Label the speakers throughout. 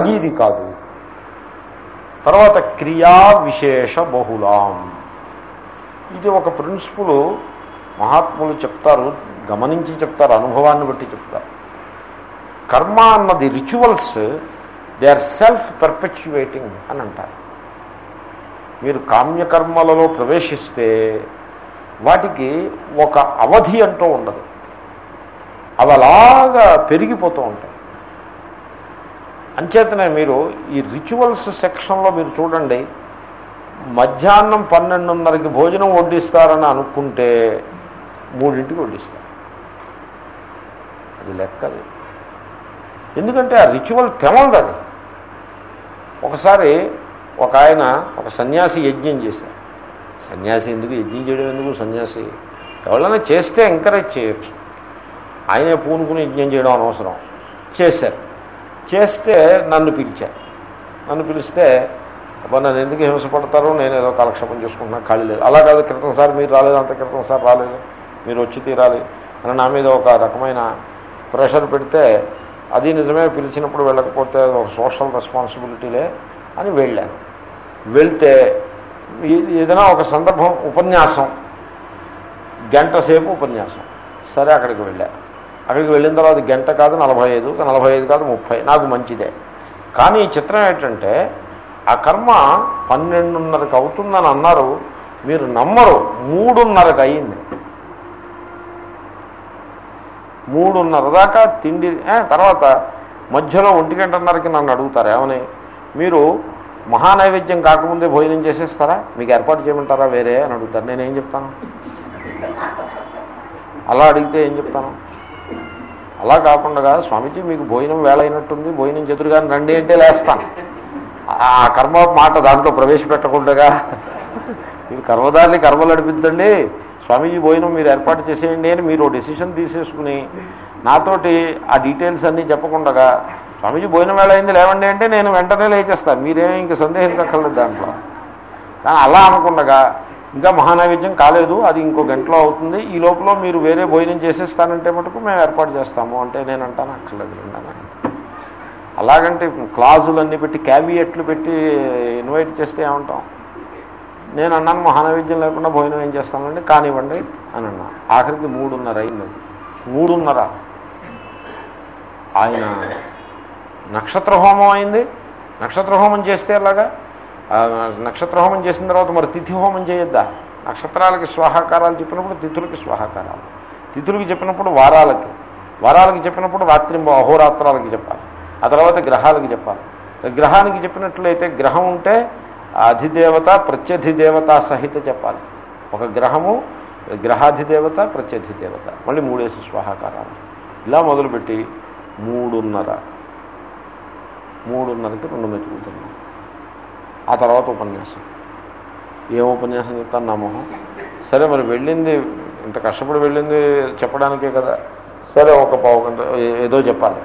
Speaker 1: అగీది కాదు. తర్వాత క్రియా విశేష బహుళాం. ఇది ఒక ప్రిన్సిపుల్ మహాత్ములు చెప్తారు గమనించి చెప్తారు అనుభవాన్ని బట్టి చెప్తారు. కర్మ అన్నది rituals they are self perpetuating అని అంటారు. మీరు కామ్యకర్మలలో ప్రవేశిస్తే వాటికి ఒక అవధి అంటూ ఉండదు. అవి అలాగా పెరిగిపోతూ ఉంటాయి. అంచేతనే మీరు ఈ రిచువల్స్ సెక్షన్లో మీరు చూడండి మధ్యాహ్నం పన్నెండున్నరకి భోజనం వడ్డిస్తారని అనుకుంటే మూడింటికి వడ్డిస్తారు. అది లెక్కది ఎందుకంటే ఆ రిచువల్ తెమలది అది. ఒకసారి ఒక ఆయన ఒక సన్యాసి యజ్ఞం చేశారు. సన్యాసి ఎందుకు? యజ్ఞం చేయడం ఎందుకు సన్యాసి? ఎవరైనా చేస్తే ఎంకరేజ్ చేయొచ్చు. ఆయనే పూనుకుని యజ్ఞం చేయడం అనవసరం. చేశారు. చేస్తే నన్ను పిలిచారు నన్ను పిలిస్తే నన్ను ఎందుకు హింసపడతారో? నేను ఏదో కాలక్షేపం చేసుకుంటున్నా ఖాళీ లేదు. అలా కాదు క్రితం సార్ మీరు రాలేదు అంత క్రితం సార్ రాలేదు. మీరు వచ్చి తీరాలి. అని నా మీద ఒక రకమైన ప్రెషర్ పెడితే అది నిజమే పిలిచినప్పుడు వెళ్ళకపోతే ఒక సోషల్ రెస్పాన్సిబిలిటీలే అని వెళ్ళాను. వెళ్తే ఏదైనా ఒక సందర్భం ఉపన్యాసం గంట సేపు ఉపన్యాసం. సరే అక్కడికి వెళ్ళాను అక్కడికి వెళ్ళిన తర్వాత గంట కాదు నలభై ఐదు నలభై ఐదు కాదు ముప్పై. నాకు మంచిదే. కానీ ఈ చిత్రం ఏంటంటే ఆ కర్మ పన్నెండున్నరకు అవుతుందని అన్నారు. మీరు నమ్మరు. మూడున్నరకు అయింది. మూడున్నర దాకా తిండి తర్వాత మధ్యలో ఒంటి గంటన్నరకి నన్ను అడుగుతారు ఏమని? మీరు మహానైవేద్యం కాకముందే భోజనం చేసేస్తారా? మీకు ఏర్పాటు చేయమంటారా? వేరే అని అడుగుతారు. నేనేం చెప్తాను? అలా అడిగితే ఏం చెప్తాను? అలా కాకుండా స్వామిజీ మీకు భోజనం వేలైనట్టుంది భోజనం చెదురుగాని రండి అంటే లేస్తాను. ఆ కర్మ మాట దాంట్లో ప్రవేశపెట్టకుండా మీరు కర్మదారిని కర్మలు నడిపించండి. స్వామీజీ భోజనం మీరు ఏర్పాటు చేసేయండి అని మీరు డెసిషన్ తీసేసుకుని నాతోటి ఆ డీటెయిల్స్ అన్నీ చెప్పకుండా స్వామీజీ భోజనం వేళ అయింది లేవండి అంటే నేను వెంటనే లేచేస్తాను. మీరేమీ ఇంక సందేహించక్కర్లేదు దాంట్లో. కానీ అలా అనకుండగా ఇంకా మహానైవేద్యం కాలేదు అది ఇంకో గంటలో అవుతుంది. ఈ లోపల మీరు వేరే భోజనం చేసేస్తానంటే మటుకు మేము ఏర్పాటు చేస్తాము. అంటే నేను అంటాను అక్కర్లేదు అలాగంటే క్లాజులన్నీ పెట్టి క్యావియట్లు పెట్టి ఇన్వైట్ చేస్తే ఏమంటాం? నేను అన్నాను మహానైవేద్యం లేకుండా భోజనం ఏం చేస్తానండి కానివ్వండి అని అన్నా. ఆఖరికి మూడున్నర అయింది. మూడున్నర. ఆయన నక్షత్ర హోమం అయింది. నక్షత్ర హోమం చేస్తే అలాగా నక్షత్ర హోమం చేసిన తర్వాత మరి తిథి హోమం చేయొద్దా? నక్షత్రాలకి స్వాహాకారాలు చెప్పినప్పుడు తిథులకి స్వాహాకారాలు. తిథులకి చెప్పినప్పుడు వారాలకి. వారాలకి చెప్పినప్పుడు రాత్రి అహోరాత్రాలకి చెప్పాలి. ఆ తర్వాత గ్రహాలకి చెప్పాలి. గ్రహానికి చెప్పినట్లయితే గ్రహం ఉంటే అధిదేవత ప్రత్యధిదేవత సహిత చెప్పాలి. ఒక గ్రహము గ్రహాధిదేవత ప్రత్యధిదేవత. మళ్ళీ మూడేసి స్వాహాకారాలు. ఇలా మొదలుపెట్టి మూడున్నర. మూడున్నరకి రెండు మెతుకుతున్నాం ఆ తర్వాత ఉపన్యాసం. ఏం ఉపన్యాసం చెప్తాను నా మొహం? సరే మరి వెళ్ళింది ఇంత కష్టపడి వెళ్ళింది చెప్పడానికే కదా. సరే ఒక పావు గంట ఏదో చెప్పాలి.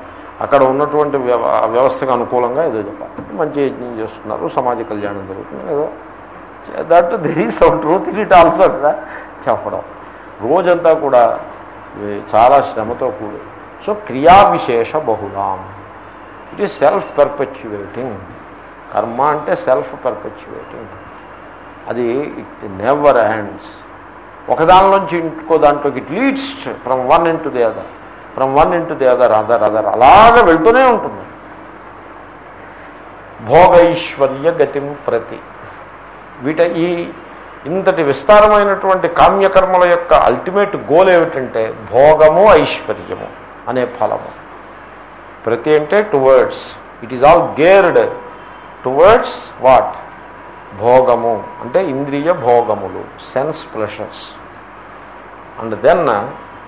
Speaker 1: అక్కడ ఉన్నటువంటి వ్యవ- వ్యవస్థకు అనుకూలంగా ఏదో చెప్పాలి. మంచి యజ్ఞం చేస్తున్నారు సమాజ కళ్యాణం జరుగుతుంది ఏదో. That there is some truth it also కదా. చెప్పడం. రోజంతా కూడా చాలా శ్రమతో కూడి. సో క్రియా విశేష బహుళాం. It is self perpetuating karma అంటే సెల్ఫ్ పర్పెచ్యువేటింగ్ అది ఇట్ నెవర్ హ్యాండ్స్ ఒకదానిలోంచి ఇంకో దాంట్లోకి it leads from one into the other from one into the other other other అలాగే వెళ్తూనే ఉంటుంది. భోగైశ్వర్య గతిం ప్రతి. వీట ఈ ఇంతటి విస్తారమైనటువంటి కామ్యకర్మల యొక్క అల్టిమేట్ గోల్ ఏమిటంటే భోగము ఐశ్వర్యము అనే ఫలము. ప్రతి అంటే towards it is all geared towards what భోగము. అంటే ఇంద్రియ భోగములు సెన్స్ ప్లెషర్స్ అండ్ దెన్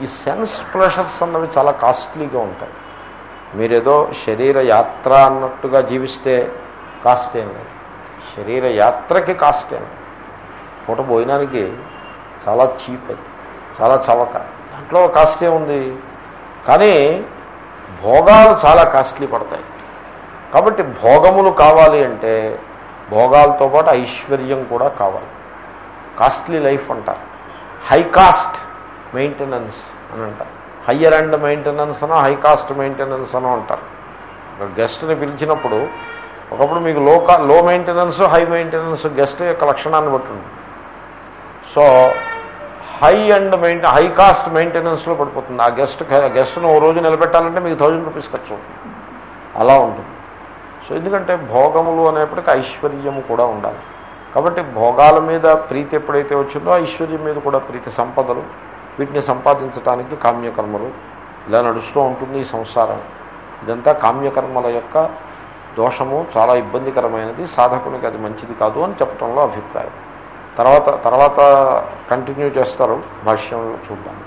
Speaker 1: ఈ సెన్స్ ప్లెషర్స్ అన్నవి చాలా కాస్ట్లీగా ఉంటాయి. మీరేదో శరీర యాత్ర అన్నట్టుగా జీవిస్తే కాస్ట్ ఏం లేదు. శరీర యాత్రకి కాస్ట్ ఏం లేదు. పూట భోజనానికి చాలా చీప్ అది. చాలా చవక. దాంట్లో కాస్ట్ ఏముంది? కానీ భోగాలు చాలా కాస్ట్లీ పడతాయి. కాబట్టి భోగములు కావాలి అంటే భోగాలతో పాటు ఐశ్వర్యం కూడా కావాలి. కాస్ట్లీ లైఫ్ అంటారు. హై కాస్ట్ మెయింటెనెన్స్ అని అంటారు. హయ్యర్ అండ్ మెయింటెనెన్స్ అనో హై కాస్ట్ మెయింటెనెన్స్ అనో అంటారు. ఒక గెస్ట్ని పిలిచినప్పుడు ఒకప్పుడు మీకు లో లో మెయింటెనెన్స్ హై మెయింటెనెన్స్ గెస్ట్ యొక్క లక్షణాన్ని పట్టుంది సో హై అండ్ మెయింటె హై కాస్ట్ మెయింటెనెన్స్లో పడిపోతుంది. ఆ గెస్ట్ గెస్ట్ను ఓ రోజు నిలబెట్టాలంటే మీకు థౌజండ్ రూపీస్ ఖర్చు అలా ఉంటుంది. సో ఎందుకంటే భోగములు అనేప్పటికీ ఐశ్వర్యము కూడా ఉండాలి. కాబట్టి భోగాల మీద ప్రీతి ఎప్పుడైతే వచ్చిందో ఐశ్వర్యం మీద కూడా ప్రీతి సంపదలు వీటిని సంపాదించడానికి కామ్యకర్మలు ఇలా నడుస్తూ ఉంటుంది ఈ సంసారం. ఇదంతా కామ్యకర్మల యొక్క దోషము చాలా ఇబ్బందికరమైనది. సాధకునికి అది మంచిది కాదు అని చెప్పడంలో అభిప్రాయం. తర్వాత తర్వాత కంటిన్యూ చేస్తారు భాష్యంలో చూద్దాం.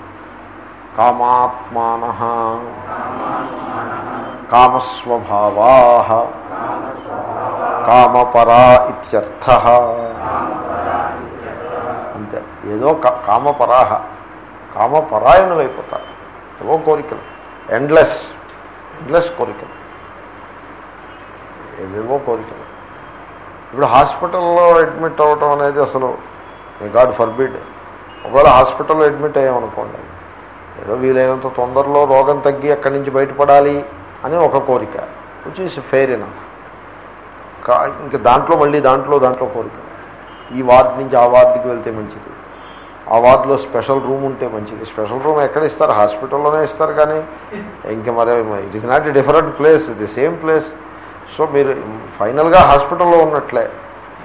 Speaker 1: కామాత్మాన. కామస్వభావా. కామపరా ఇత్యర్థ. అంతే. ఏదో కామపరాహ కామపరాయణులు అయిపోతారు ఏవో కోరికలు. ఎండ్లెస్ ఎండ్లెస్ కోరికలు. ఏవేవో కోరికలు. ఇప్పుడు హాస్పిటల్లో అడ్మిట్ అవ్వటం అనేది అసలు గాడ్ ఫర్బిడ్ ఒకవేళ హాస్పిటల్లో అడ్మిట్ అయ్యామనుకోండి ఏదో వీలైనంత తొందరలో రోగం తగ్గి అక్కడి నుంచి బయటపడాలి అని ఒక కోరిక విచ్ ఈస్ ఫెయిర్ ఇనఫ్ ఇంకా దాంట్లో మళ్ళీ దాంట్లో దాంట్లో కోరిక. ఈ వార్డు నుంచి ఆ వార్డుకి వెళ్తే మంచిది. ఆ వార్డులో స్పెషల్ రూమ్ ఉంటే మంచిది. స్పెషల్ రూమ్ ఎక్కడ ఇస్తారు? హాస్పిటల్లోనే ఇస్తారు కానీ ఇంకా మరి it is not a different place the same place. So మీరు ఫైనల్గా హాస్పిటల్లో ఉన్నట్లే.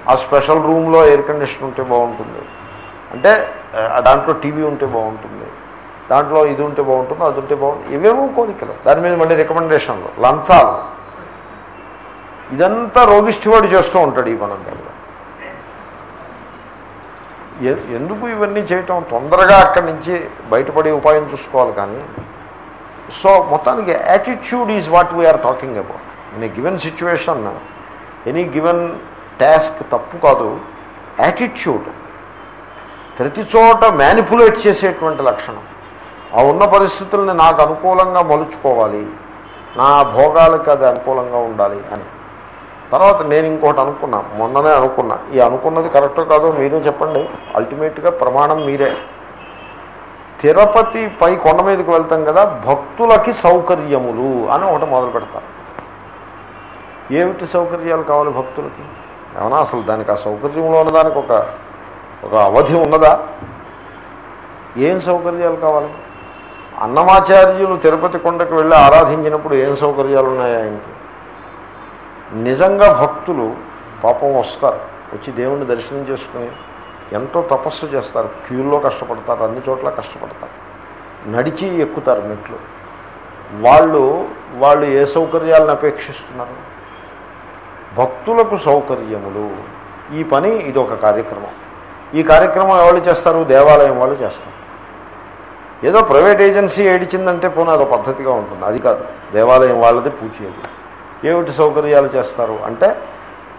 Speaker 1: ఆ స్పెషల్ రూమ్లో ఎయిర్ కండిషన్ ఉంటే బాగుంటుంది. అంటే ఆ, దాంట్లో టీవీ ఉంటే బాగుంటుంది. దాంట్లో ఇది ఉంటే బాగుంటుంది అది ఉంటే బాగుంటుంది. ఇవేమో కోరికలు. దాని మీద మళ్ళీ రికమెండేషన్లు. లంచాలు. ఇదంతా రోగిష్టివాడు చేస్తూ ఉంటాడు ఈ పనంతా దగ్గర ఎందుకు ఇవన్నీ చేయటం? తొందరగా అక్కడి నుంచి బయటపడే ఉపాయం చూసుకోవాలి కానీ. సో మొత్తానికి attitude is what we are talking about in a given situation any given task తప్పు కాదు. యాటిట్యూడ్ ప్రతి చోట మ్యానిపులేట్ చేసేటువంటి లక్షణం. ఆ ఉన్న పరిస్థితుల్ని నాకు అనుకూలంగా మలుచుకోవాలి. నా భోగాలకు అది అనుకూలంగా ఉండాలి అని. తర్వాత నేను ఇంకోటి అనుకున్నా మొన్ననే అనుకున్నా. ఈ అనుకున్నది కరెక్టో కాదో మీరే చెప్పండి. అల్టిమేట్గా ప్రమాణం మీరే. తిరుపతి పై కొండ మీదకి వెళ్తాం కదా భక్తులకి సౌకర్యములు అని ఒకటి మొదలు పెడతారు ఏమిటి సౌకర్యాలు కావాలి భక్తులకి? ఏమన్నా అసలు దానికి ఆ సౌకర్యంలో ఉన్నదానికి ఒక ఒక అవధి ఉన్నదా? ఏం సౌకర్యాలు కావాలి? అన్నమాచార్యులు తిరుపతి కొండకు వెళ్ళి ఆరాధించినప్పుడు ఏం సౌకర్యాలు ఉన్నాయా ఆయనకి నిజంగా భక్తులు పాపం వస్తారు. వచ్చి దేవుణ్ణి దర్శనం చేసుకుని ఎంతో తపస్సు చేస్తారు. క్యూల్లో కష్టపడతారు అన్ని చోట్ల కష్టపడతారు. నడిచి ఎక్కుతారు మెట్లు. వాళ్ళు వాళ్ళు ఏ సౌకర్యాలను అపేక్షిస్తున్నారు? భక్తులకు సౌకర్యములు. ఈ పని ఇది ఒక కార్యక్రమం. ఈ కార్యక్రమం ఎవరు చేస్తారు? దేవాలయం వాళ్ళు చేస్తారు. ఏదో ప్రైవేట్ ఏజెన్సీ ఏడిచిందంటే పోనీ అదో పద్ధతిగా ఉంటుంది. అది కాదు. దేవాలయం వాళ్ళది పూచేది. ఏమిటి సౌకర్యాలు చేస్తారు? అంటే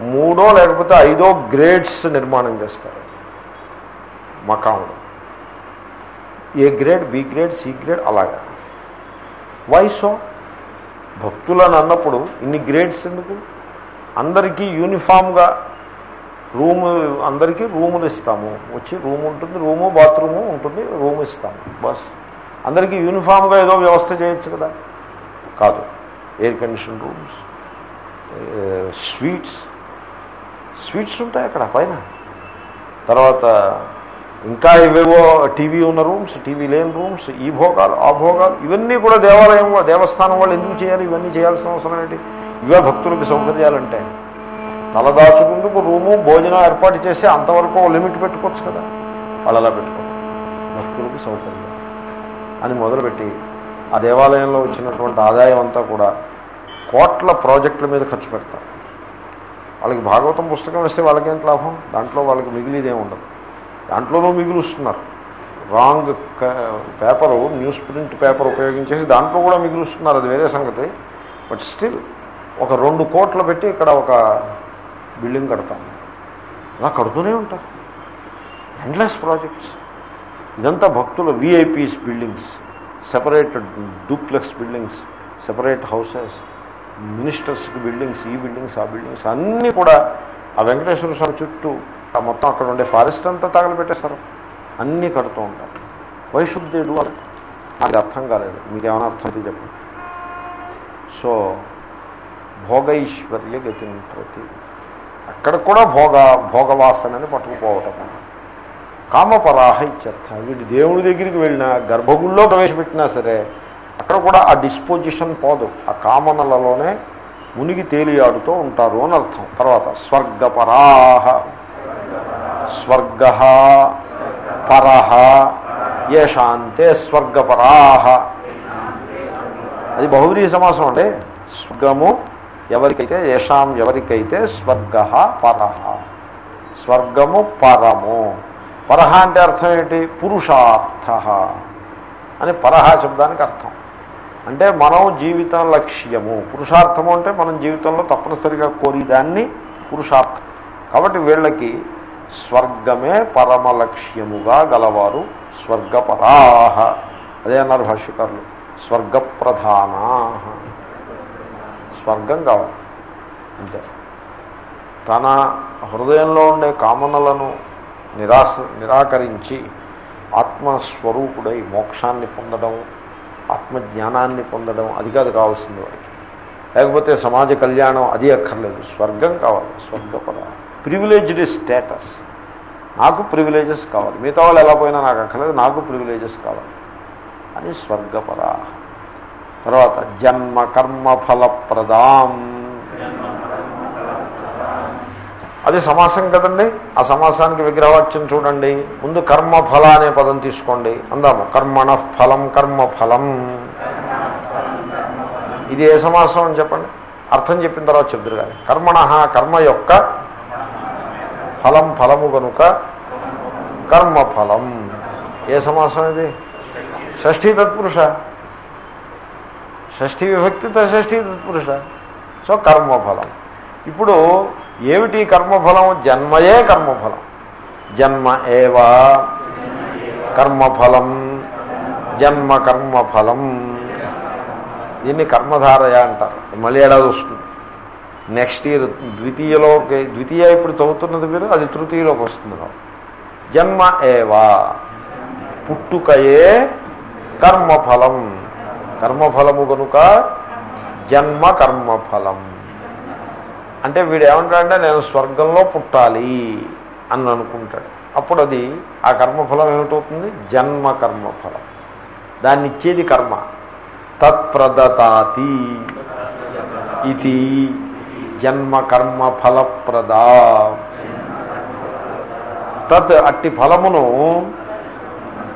Speaker 1: మూడో లేకపోతే ఐదో గ్రేడ్స్ నిర్మాణం చేస్తారు. మకాములు A grade? B grade? C grade? అలాగా. వయసో భక్తులను అన్నప్పుడు ఇన్ని గ్రేడ్స్ ఎందుకు? అందరికీ యూనిఫామ్గా రూము అందరికీ రూములు ఇస్తాము. వచ్చి రూమ్ ఉంటుంది రూము బాత్రూము ఉంటుంది రూమ్ ఇస్తాము. బస్. అందరికీ యూనిఫామ్గా ఏదో వ్యవస్థ చేయొచ్చు కదా? కాదు. Air condition rooms. Suites suites ఉంటాయి అక్కడ పైన. తర్వాత ఇంకా ఇవేవో టీవీ ఉన్న రూమ్స్ టీవీ లేని రూమ్స్ ఈ భోగాలు ఆ భోగాలు ఇవన్నీ కూడా దేవాలయం దేవస్థానం వాళ్ళు ఎందుకు చేయాలి ఇవన్నీ చేయాల్సిన అవసరం ఏంటి? ఇవే భక్తులకి సౌకర్యాలంటే. తలదాచుకుందుకు రూము భోజనం ఏర్పాటు చేసి అంతవరకు లిమిట్ పెట్టుకోవచ్చు కదా. వాళ్ళు అలా పెట్టుకోవచ్చు భక్తులకు సౌకర్యం అని మొదలుపెట్టి ఆ దేవాలయంలో వచ్చినటువంటి ఆదాయం అంతా కూడా కోట్ల ప్రాజెక్టుల మీద ఖర్చు పెడతారు వాళ్ళకి భాగవతం పుస్తకం వేస్తే వాళ్ళకేంటి లాభం? దాంట్లో వాళ్ళకి మిగిలిదే ఉండదు. దాంట్లోనూ మిగులుస్తున్నారు. Wrong paper news print paper ఉపయోగించేసి దాంట్లో కూడా మిగులుస్తున్నారు. అది వేరే సంగతి. బట్ స్టిల్ ఒక రెండు కోట్లు పెట్టి ఇక్కడ ఒక బిల్డింగ్ కడతాం. అలా కడుతూనే ఉంటారు. ఎండ్లెస్ ప్రాజెక్ట్స్ ఇదంతా భక్తుల VIPs buildings separate duplex buildings separate houses మినిస్టర్స్కి buildings ఈ బిల్డింగ్స్ ఆ బిల్డింగ్స్ అన్నీ కూడా ఆ వెంకటేశ్వర స్వామి చుట్టూ ఆ మొత్తం అక్కడ ఉండే ఫారెస్ట్ అంతా తగలబెట్టేస్తారు అన్నీ కడుతూ ఉంటారు. వైశుద్ధుడు అది నాకు అర్థం కాలేదు. మీకు ఏమైనా అర్థం అయితే చెప్పండి. సో భోగైశ్వర్య గతిం ప్రతి అక్కడ కూడా భోగ భోగవాసనని పట్టుకుపోవటం. కామపరాహ ఇత్యర్థ. వీడు దేవుడి దగ్గరికి వెళ్ళినా గర్భగుడిలో ప్రవేశపెట్టినా సరే అక్కడ కూడా ఆ డిస్పోజిషన్ పోదు. ఆ కామనలలోనే మునిగి తేలియాడుతూ ఉంటారు అని అర్థం. తర్వాత స్వర్గపరాహ స్వర్గ పరహ ఏషాంతే స్వర్గపరాహ. అది బహువ్రీ సమాసం అండి. స్వర్గము ఎవరికైతే ఏషాం ఎవరికైతే స్వర్గ పరహ. స్వర్గము పరము. పరహ అంటే అర్థం ఏంటి? పురుషార్థ. అని పరహ శబ్దానికి అర్థం. అంటే మనం జీవిత లక్ష్యము. పురుషార్థము అంటే మనం జీవితంలో తప్పనిసరిగా కోరిదాన్ని పురుషార్థం. కాబట్టి వీళ్ళకి స్వర్గమే పరమ లక్ష్యముగా గలవారు స్వర్గపరాహ అదే అన్నారు భాష్యకారులు. స్వర్గప్రధానా. స్వర్గం కావాలి. అంటే తన హృదయంలో ఉండే కామనలను నిరాశ నిరాకరించి ఆత్మస్వరూపుడై మోక్షాన్ని పొందడం ఆత్మజ్ఞానాన్ని పొందడం అది కాదు కావాల్సింది వాడికి. లేకపోతే సమాజ కళ్యాణం అది అక్కర్లేదు. స్వర్గం కావాలి. స్వర్గపద ప్రివిలేజ్డ్ స్టేటస్ నాకు ప్రివిలేజెస్ కావాలి. మిగతా వాళ్ళు ఎలా పోయినా నాకు అక్కర్లేదు. నాకు ప్రివిలేజెస్ కావాలి. అని స్వర్గపరా తర్వాత జన్మ కర్మ ఫలప్రదాం. అది సమాసం కదండి? ఆ సమాసానికి విగ్రహవాక్యం చూడండి. ముందు కర్మ ఫల అనే పదం తీసుకోండి. అందాము. కర్మణ ఫలం కర్మ ఫలం. ఇది ఏ సమాసం అని చెప్పండి? అర్థం చెప్పిన తర్వాత చెప్తురు కానీ కర్మణ కర్మ యొక్క ఫలం ఫలము కనుక కర్మ ఫలం. ఏ సమాసం ఇది? షష్ఠీ తత్పురుష. షష్ఠీ విభక్తి షష్ఠీ తత్పురుష. సో కర్మఫలం ఇప్పుడు ఏమిటి కర్మఫలం? జన్మయే కర్మఫలం. జన్మ ఏవా? కర్మఫలం. జన్మ కర్మఫలం. దీన్ని కర్మధారయ అంటారు. మళ్ళీ ఏడాది వస్తుంది? నెక్స్ట్ ఇయర్ ద్వితీయలోకి ద్వితీయ ఇప్పుడు చదువుతున్నది మీరు అది తృతీయలోకి వస్తుంది జన్మ ఏవా? పుట్టుకయే కర్మఫలం. కర్మఫలము కనుక జన్మ కర్మఫలం. అంటే వీడు ఏమంటాడంటే నేను స్వర్గంలో పుట్టాలి అని అనుకుంటాడు. అప్పుడు అది ఆ కర్మఫలం ఏమిటవుతుంది? జన్మ కర్మఫలం. దాన్ని ఇచ్చేది కర్మ. తత్ప్రదతాతి ఇది జన్మ కర్మ ఫలప్రదా తత్ అట్టి ఫలమును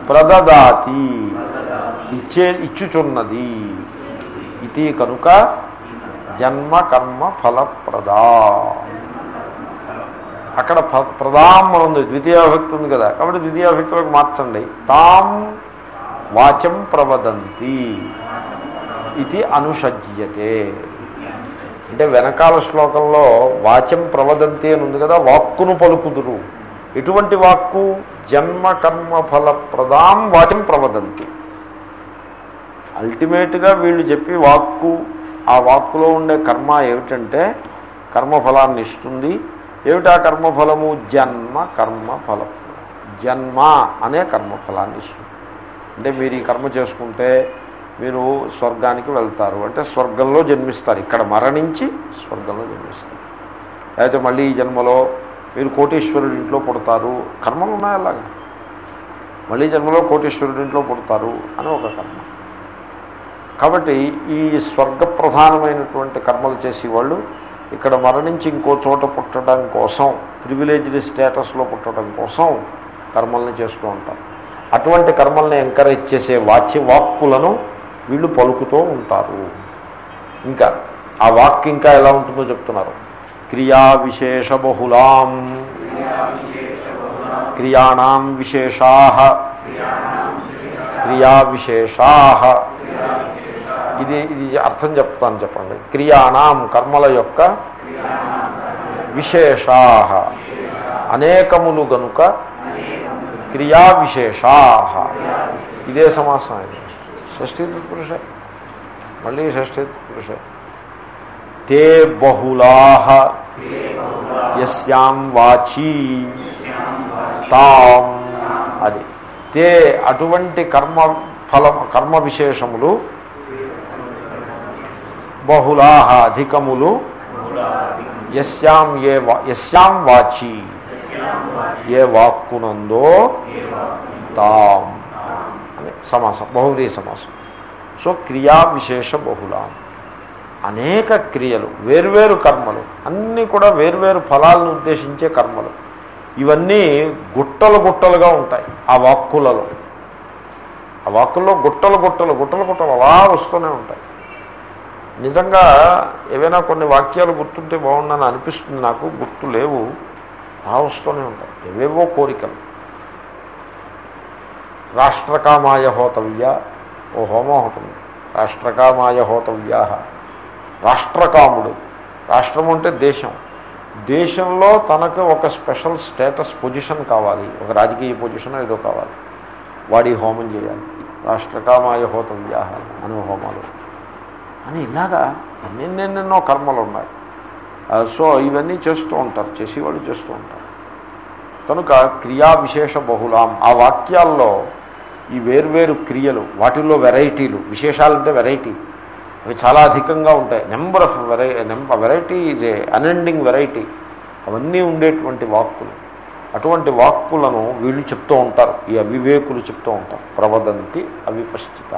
Speaker 1: ప్రదదాతి ఇచ్చే ఇచ్చుచున్నది. ఇది కనుక జన్మ కర్మ ఫలప్రదా. అక్కడ ఫ- ప్రదాం అని ఉంది ద్వితీయాభక్తి ఉంది కదా. కాబట్టి ద్వితీయాభక్తులకు మార్చండి. తాం వాచం ప్రవదంతి ఇది అనుషజ్యతే. అంటే వెనకాల శ్లోకంలో వాచం ప్రవదంతి అని ఉంది కదా వాక్కును పలుకుదురు. ఎటువంటి వాక్కు జన్మ కర్మ ఫల ప్రదాం వాచం ప్రవదంతి. అల్టిమేట్గా వీళ్ళు చెప్పి వాక్కు ఆ వాక్కులో ఉండే కర్మ ఏమిటంటే కర్మఫలాన్ని ఇస్తుంది. ఏమిటా కర్మఫలము? జన్మ కర్మఫలం జన్మ అనే కర్మఫలాన్ని ఇస్తుంది. అంటే మీరు ఈ కర్మ చేసుకుంటే మీరు స్వర్గానికి వెళ్తారు. అంటే స్వర్గంలో జన్మిస్తారు. ఇక్కడ మరణించి స్వర్గంలో జన్మిస్తారు. లేకపోతే మళ్ళీ ఈ జన్మలో మీరు కోటీశ్వరుడి ఇంట్లో పుడతారు. కర్మలు ఉన్నాయి అలాగా. మళ్ళీ జన్మలో కోటీశ్వరుడి ఇంట్లో పుడతారు అని ఒక కర్మ. కాబట్టి ఈ స్వర్గ ప్రధానమైనటువంటి కర్మలు చేసేవాళ్ళు ఇక్కడ మరణించి ఇంకో చోట పుట్టడం కోసం ప్రివిలేజ్డ్ స్టేటస్లో పుట్టడం కోసం కర్మల్ని చేస్తూ ఉంటారు. అటువంటి కర్మల్ని ఎంకరేజ్ చేసే వాచ్య వాక్కులను వీళ్ళు పలుకుతూ ఉంటారు. ఇంకా ఆ వాక్ ఇంకా ఎలా ఉంటుందో చెప్తున్నారు. క్రియా విశేష బహుళాం. క్రియాణం విశేషా. క్రియా విశేషా. ఇది ఇది అర్థం చెప్తాను చెప్పండి. క్రియాణం కర్మల యొక్క విశేషా. అనేకములు గనుక క్రియా విశేషా ఇదే సమాసం ఇది. షష్ఠీ పురుష మళ్ళీ షష్ఠీ పురుష తే బహుళా. యస్యాం వాచీ. తాం. అది. తే అటువంటి కర్మ ఫలం కర్మ విశేషములు బహుళాహ అధికములు యస్యాం ఏ వా- యస్యాం వాచి. ఏ వాక్కునందో తాం. అని సమాసం బహువ్రీ సమాసం. సో క్రియా విశేష బహుళాం. అనేక క్రియలు వేర్వేరు కర్మలు అన్నీ కూడా వేర్వేరు ఫలాలను ఉద్దేశించే కర్మలు. ఇవన్నీ గుట్టలు గుట్టలుగా ఉంటాయి ఆ వాక్కులలో. ఆ వాక్కుల్లో గుట్టలు గుట్టలు గుట్టలు గుట్టలు అలా వస్తూనే ఉంటాయి. నిజంగా ఏవైనా కొన్ని వాక్యాలు గుర్తుంటే బాగుండని అనిపిస్తుంది నాకు గుర్తు లేవు. అలా వస్తూనే ఉంటాయి. ఏవేవో కోరికలు. రాష్ట్రకామాయ హోతవ్య ఓ హోమం ఒకటి ఉంది. రాష్ట్రకామాయ హోతవ్యా రాష్ట్రకాముడు. రాష్ట్రం అంటే దేశం. దేశంలో తనకు ఒక స్పెషల్ స్టేటస్ పొజిషన్ కావాలి. ఒక రాజకీయ పొజిషన్ ఏదో కావాలి. వాడి హోమం చేయాలి. రాష్ట్రకామాయ హోతవ్యా అని హోమాలు. అని ఇలాగా ఎన్నెన్నెన్నెన్నో కర్మలు ఉన్నాయి సో ఇవన్నీ చేస్తూ ఉంటారు. చేసేవాళ్ళు చేస్తూ ఉంటారు. కనుక క్రియా విశేష బహుళాం. ఆ వాక్యాల్లో ఈ వేర్వేరు క్రియలు వాటిల్లో వెరైటీలు విశేషాలంటే వెరైటీ. అవి చాలా అధికంగా ఉంటాయి. Number of వెరై number variety is a unending variety. అవన్నీ ఉండేటువంటి వాక్కులు. అటువంటి వాక్కులను వీళ్ళు చెప్తూ ఉంటారు. ఈ అవివేకులు చెప్తూ ఉంటారు. ప్రవదంతి అవిపశ్చిత.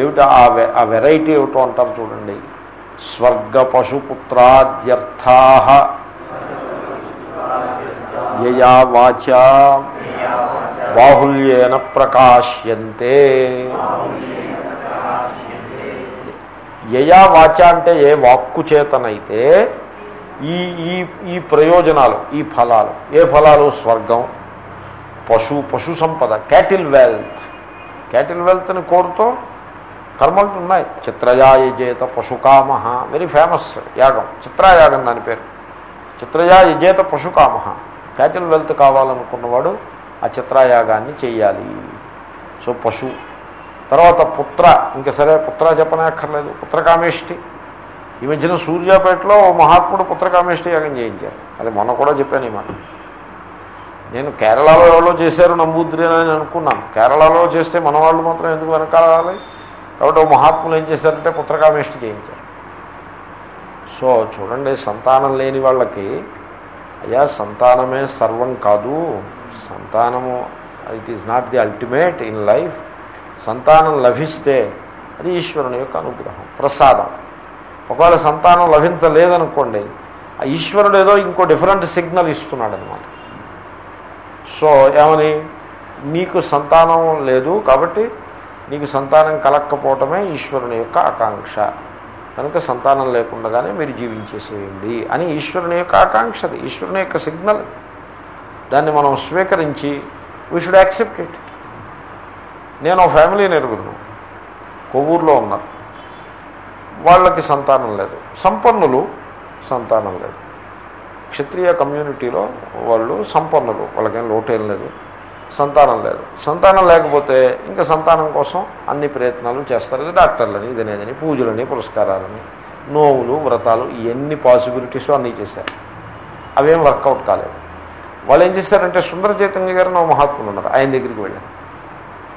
Speaker 1: ఏమిటి? ఆ వె ఆ వెరైటీ ఏమిటో అంటారు చూడండి. స్వర్గ పశుపుత్రాద్యర్థా. యయా వాచ. బాహుల్యేన ప్రకాశ్యంతే. యయా వాచ అంటే ఏ వాక్కు చేతనైతే ఈ ఈ ఈ ప్రయోజనాలు ఈ ఫలాలు. ఏ ఫలాలు? స్వర్గం. పశు పశు సంపద క్యాటిల్ వెల్త్ క్యాటిల్ వెల్త్ని కోరుతూ కర్మలు ఉన్నాయి. చిత్రయాయజేత పశుకామ వెరీ ఫేమస్ యాగం. చిత్రయాగం దాని పేరు. చిత్రయాయజేత పశుకామ క్యాటిల్ వెల్త్ కావాలనుకున్నవాడు ఆ చిత్రయాగాన్ని చేయాలి. సో పశు. తర్వాత పుత్ర. ఇంకా సరే పుత్ర చెప్పనక్కర్లేదు. పుత్రకామేష్టి. ఈ మధ్యన సూర్యాపేటలో ఓ మహాత్ముడు పుత్రకామేష్టి యాగం చేయించారు. అది మొన్న కూడా చెప్పాను ఈ మాట. నేను కేరళలో ఎవరో చేశారు నమ్ముద్రేనా అని అనుకున్నాను. కేరళలో చేస్తే మన వాళ్ళు మాత్రం ఎందుకు వెనకాలి కాబట్టి ఓ మహాత్ములు ఏం చేశారంటే పుత్రకామేష్టి చేయించారు. సో చూడండి సంతానం లేని వాళ్ళకి అయ్యా సంతానమే సర్వం కాదు సంతానము it is not the ultimate in life సంతానం లభిస్తే అది ఈశ్వరుని యొక్క అనుగ్రహం ప్రసాదం. ఒకవేళ సంతానం లభించలేదనుకోండి ఆ ఈశ్వరుడు ఏదో ఇంకో డిఫరెంట్ సిగ్నల్ ఇస్తున్నాడు అనమాట సో ఏమని? నీకు సంతానం లేదు కాబట్టి నీకు సంతానం కలక్కపోవటమే ఈశ్వరుని యొక్క ఆకాంక్ష. కనుక సంతానం లేకుండానే మీరు జీవించేసేయండి అని ఈశ్వరుని యొక్క ఆకాంక్ష ఈశ్వరుని యొక్క సిగ్నల్. దాన్ని మనం స్వీకరించి వీ షుడ్ యాక్సెప్ట్ ఇట్ నేను ఒక నెరుగును ఎరుగుతున్నాను కొవ్వూరులో ఉన్నారు వాళ్ళకి సంతానం లేదు. సంపన్నులు సంతానం లేదు. క్షత్రియ కమ్యూనిటీలో వాళ్ళు సంపన్నులు. వాళ్ళకేం లోటేం లేదు. సంతానం లేదు. సంతానం లేకపోతే ఇంకా సంతానం కోసం అన్ని ప్రయత్నాలు చేస్తారు. ఇది డాక్టర్లని ఇదనేదని పూజలని పురస్కారాలని నోవులు వ్రతాలు ఎన్ని పాసిబిలిటీస్ అన్నీ చేశారు. అవేం వర్కౌట్ కాలేదు. వాళ్ళు ఏం చేశారంటే సుందర చైతన్య గారు నా మహాత్ములు ఉన్నారు. ఆయన దగ్గరికి వెళ్ళారు.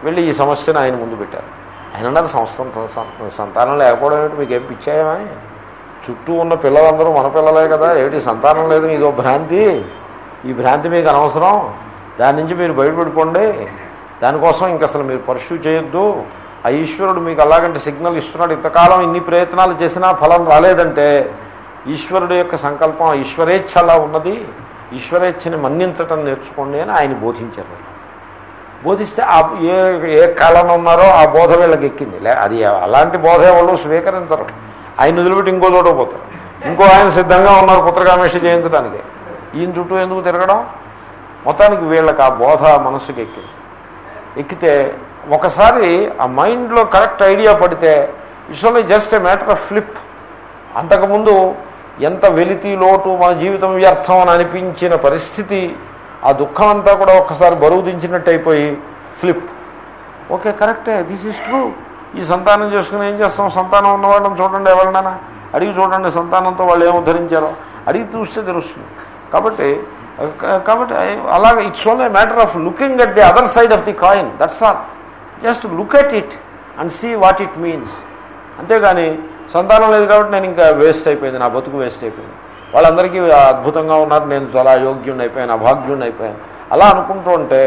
Speaker 1: వెళ్ళి ఈ సమస్యను ఆయన ముందు పెట్టారు. ఆయన అన్నారు సంస్థ సంతానం లేకపోవడం ఏమిటి? మీకు ఏం పిచ్చాయమా? చుట్టూ ఉన్న పిల్లలందరూ మన పిల్లలే కదా. ఏమిటి సంతానం లేదు ఇదో భ్రాంతి? ఈ భ్రాంతి మీకు అనవసరం? దాని నుంచి మీరు బయటపడిపోండి. దానికోసం ఇంక అసలు మీరు పర్ష్యూ చేయొద్దు. ఆ ఈశ్వరుడు మీకు అలాగంటే సిగ్నల్ ఇస్తున్నాడు. ఇంతకాలం ఇన్ని ప్రయత్నాలు చేసినా ఫలం రాలేదంటే ఈశ్వరుడు యొక్క సంకల్పం ఈశ్వరేచ్ఛ అలా ఉన్నది. ఈశ్వరేచ్ఛని మన్నించటం నేర్చుకోండి అని ఆయన బోధించారు. బోధిస్తే ఆ ఏ ఏ కాలంలో ఉన్నారో ఆ బోధ వీళ్ళకి ఎక్కింది. లే అది అలాంటి బోధ వాళ్ళు స్వీకరించరు. ఆయన వదిలిపెట్టి ఇంకో చోట పోతారు. ఇంకో ఆయన సిద్ధంగా ఉన్నారు పుత్రకామేష్టి చేయించడానికి ఈయన చుట్టూ ఎందుకు తిరగడం? మొత్తానికి వీళ్ళకి ఆ బోధ మనస్సుకి ఎక్కింది. ఎక్కితే ఒకసారి ఆ మైండ్లో కరెక్ట్ ఐడియా పడితే it's only just a matter of flip. అంతకుముందు ఎంత వెలితి లోటు మన జీవితం వ్యర్థం అని అనిపించిన పరిస్థితి ఆ దుఃఖం అంతా కూడా ఒక్కసారి బరువు దించినట్టు అయిపోయి ఫ్లిప్. ఓకే కరెక్టే దిస్ ఇస్ ట్రూ. ఈ సంతానం చేసుకుని ఏం చేస్తాం? సంతానం ఉన్నవాళ్ళని చూడండి ఎవరినైనా. అడిగి చూడండి సంతానంతో వాళ్ళు ఏం ఉద్ధరించారో. అడిగి చూస్తే తెలుస్తుంది. కాబట్టి కాబట్టి అలాగే it's only matter of looking at the other side of the coin that's all just look at it and see what it means అంతేగాని సంతానం లేదు కాబట్టి నేను ఇంకా వేస్ట్ అయిపోయింది నా బతుకు వేస్ట్ అయిపోయింది. వాళ్ళందరికీ అద్భుతంగా ఉన్నారు నేను చాలా అయోగ్యుడిని అయిపోయాను అభాగ్యుని అయిపోయాను. అలా అనుకుంటూ ఉంటే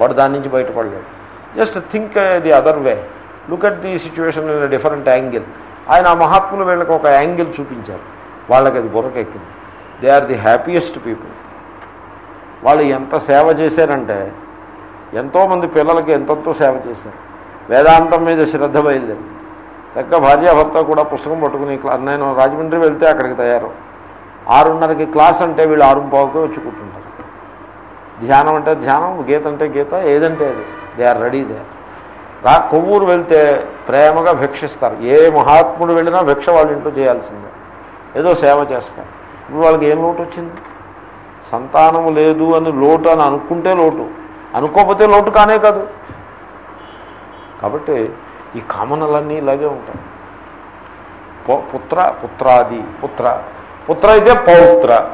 Speaker 1: వాడు దాని నుంచి బయటపడలేడు. Just think the other way look at the situation in different angle ఆయన ఆ మహాత్ములు వీళ్ళకి ఒక యాంగిల్ చూపించారు. వాళ్ళకి అది బుర్రకెక్కింది. They are the happiest people వాళ్ళు ఎంత సేవ చేశారంటే ఎంతోమంది పిల్లలకి ఎంతెంతో సేవ చేశారు. వేదాంతం మీద శ్రద్ధ బయలుదేరి చక్క భార్యాభర్త కూడా పుస్తకం పట్టుకుని నేను రాజమండ్రి వెళ్తే అక్కడికి తయారు. ఆరున్నరకి క్లాస్ అంటే వీళ్ళు ఆరు పావుకే వచ్చి కూర్చుంటారు. ధ్యానం అంటే ధ్యానం గీత అంటే గీత ఏదంటే అది. They are ready they. రా కొవ్వూరు వెళ్తే ప్రేమగా భిక్షిస్తారు. ఏ మహాత్ముడు వెళ్ళినా భిక్ష వాళ్ళ ఇంట్లో చేయాల్సిందే. ఏదో సేవ చేస్తారు. ఇప్పుడు వాళ్ళకి ఏం లోటు వచ్చింది? సంతానము లేదు అని లోటు అని అనుకుంటే లోటు. అనుకోకపోతే లోటు కానే కాదు. కాబట్టి ఈ కామనలన్నీ ఇలాగే ఉంటాయి. పుత్ర పుత్రాది పుత్ర. పుత్ర అయితే పౌత్ర.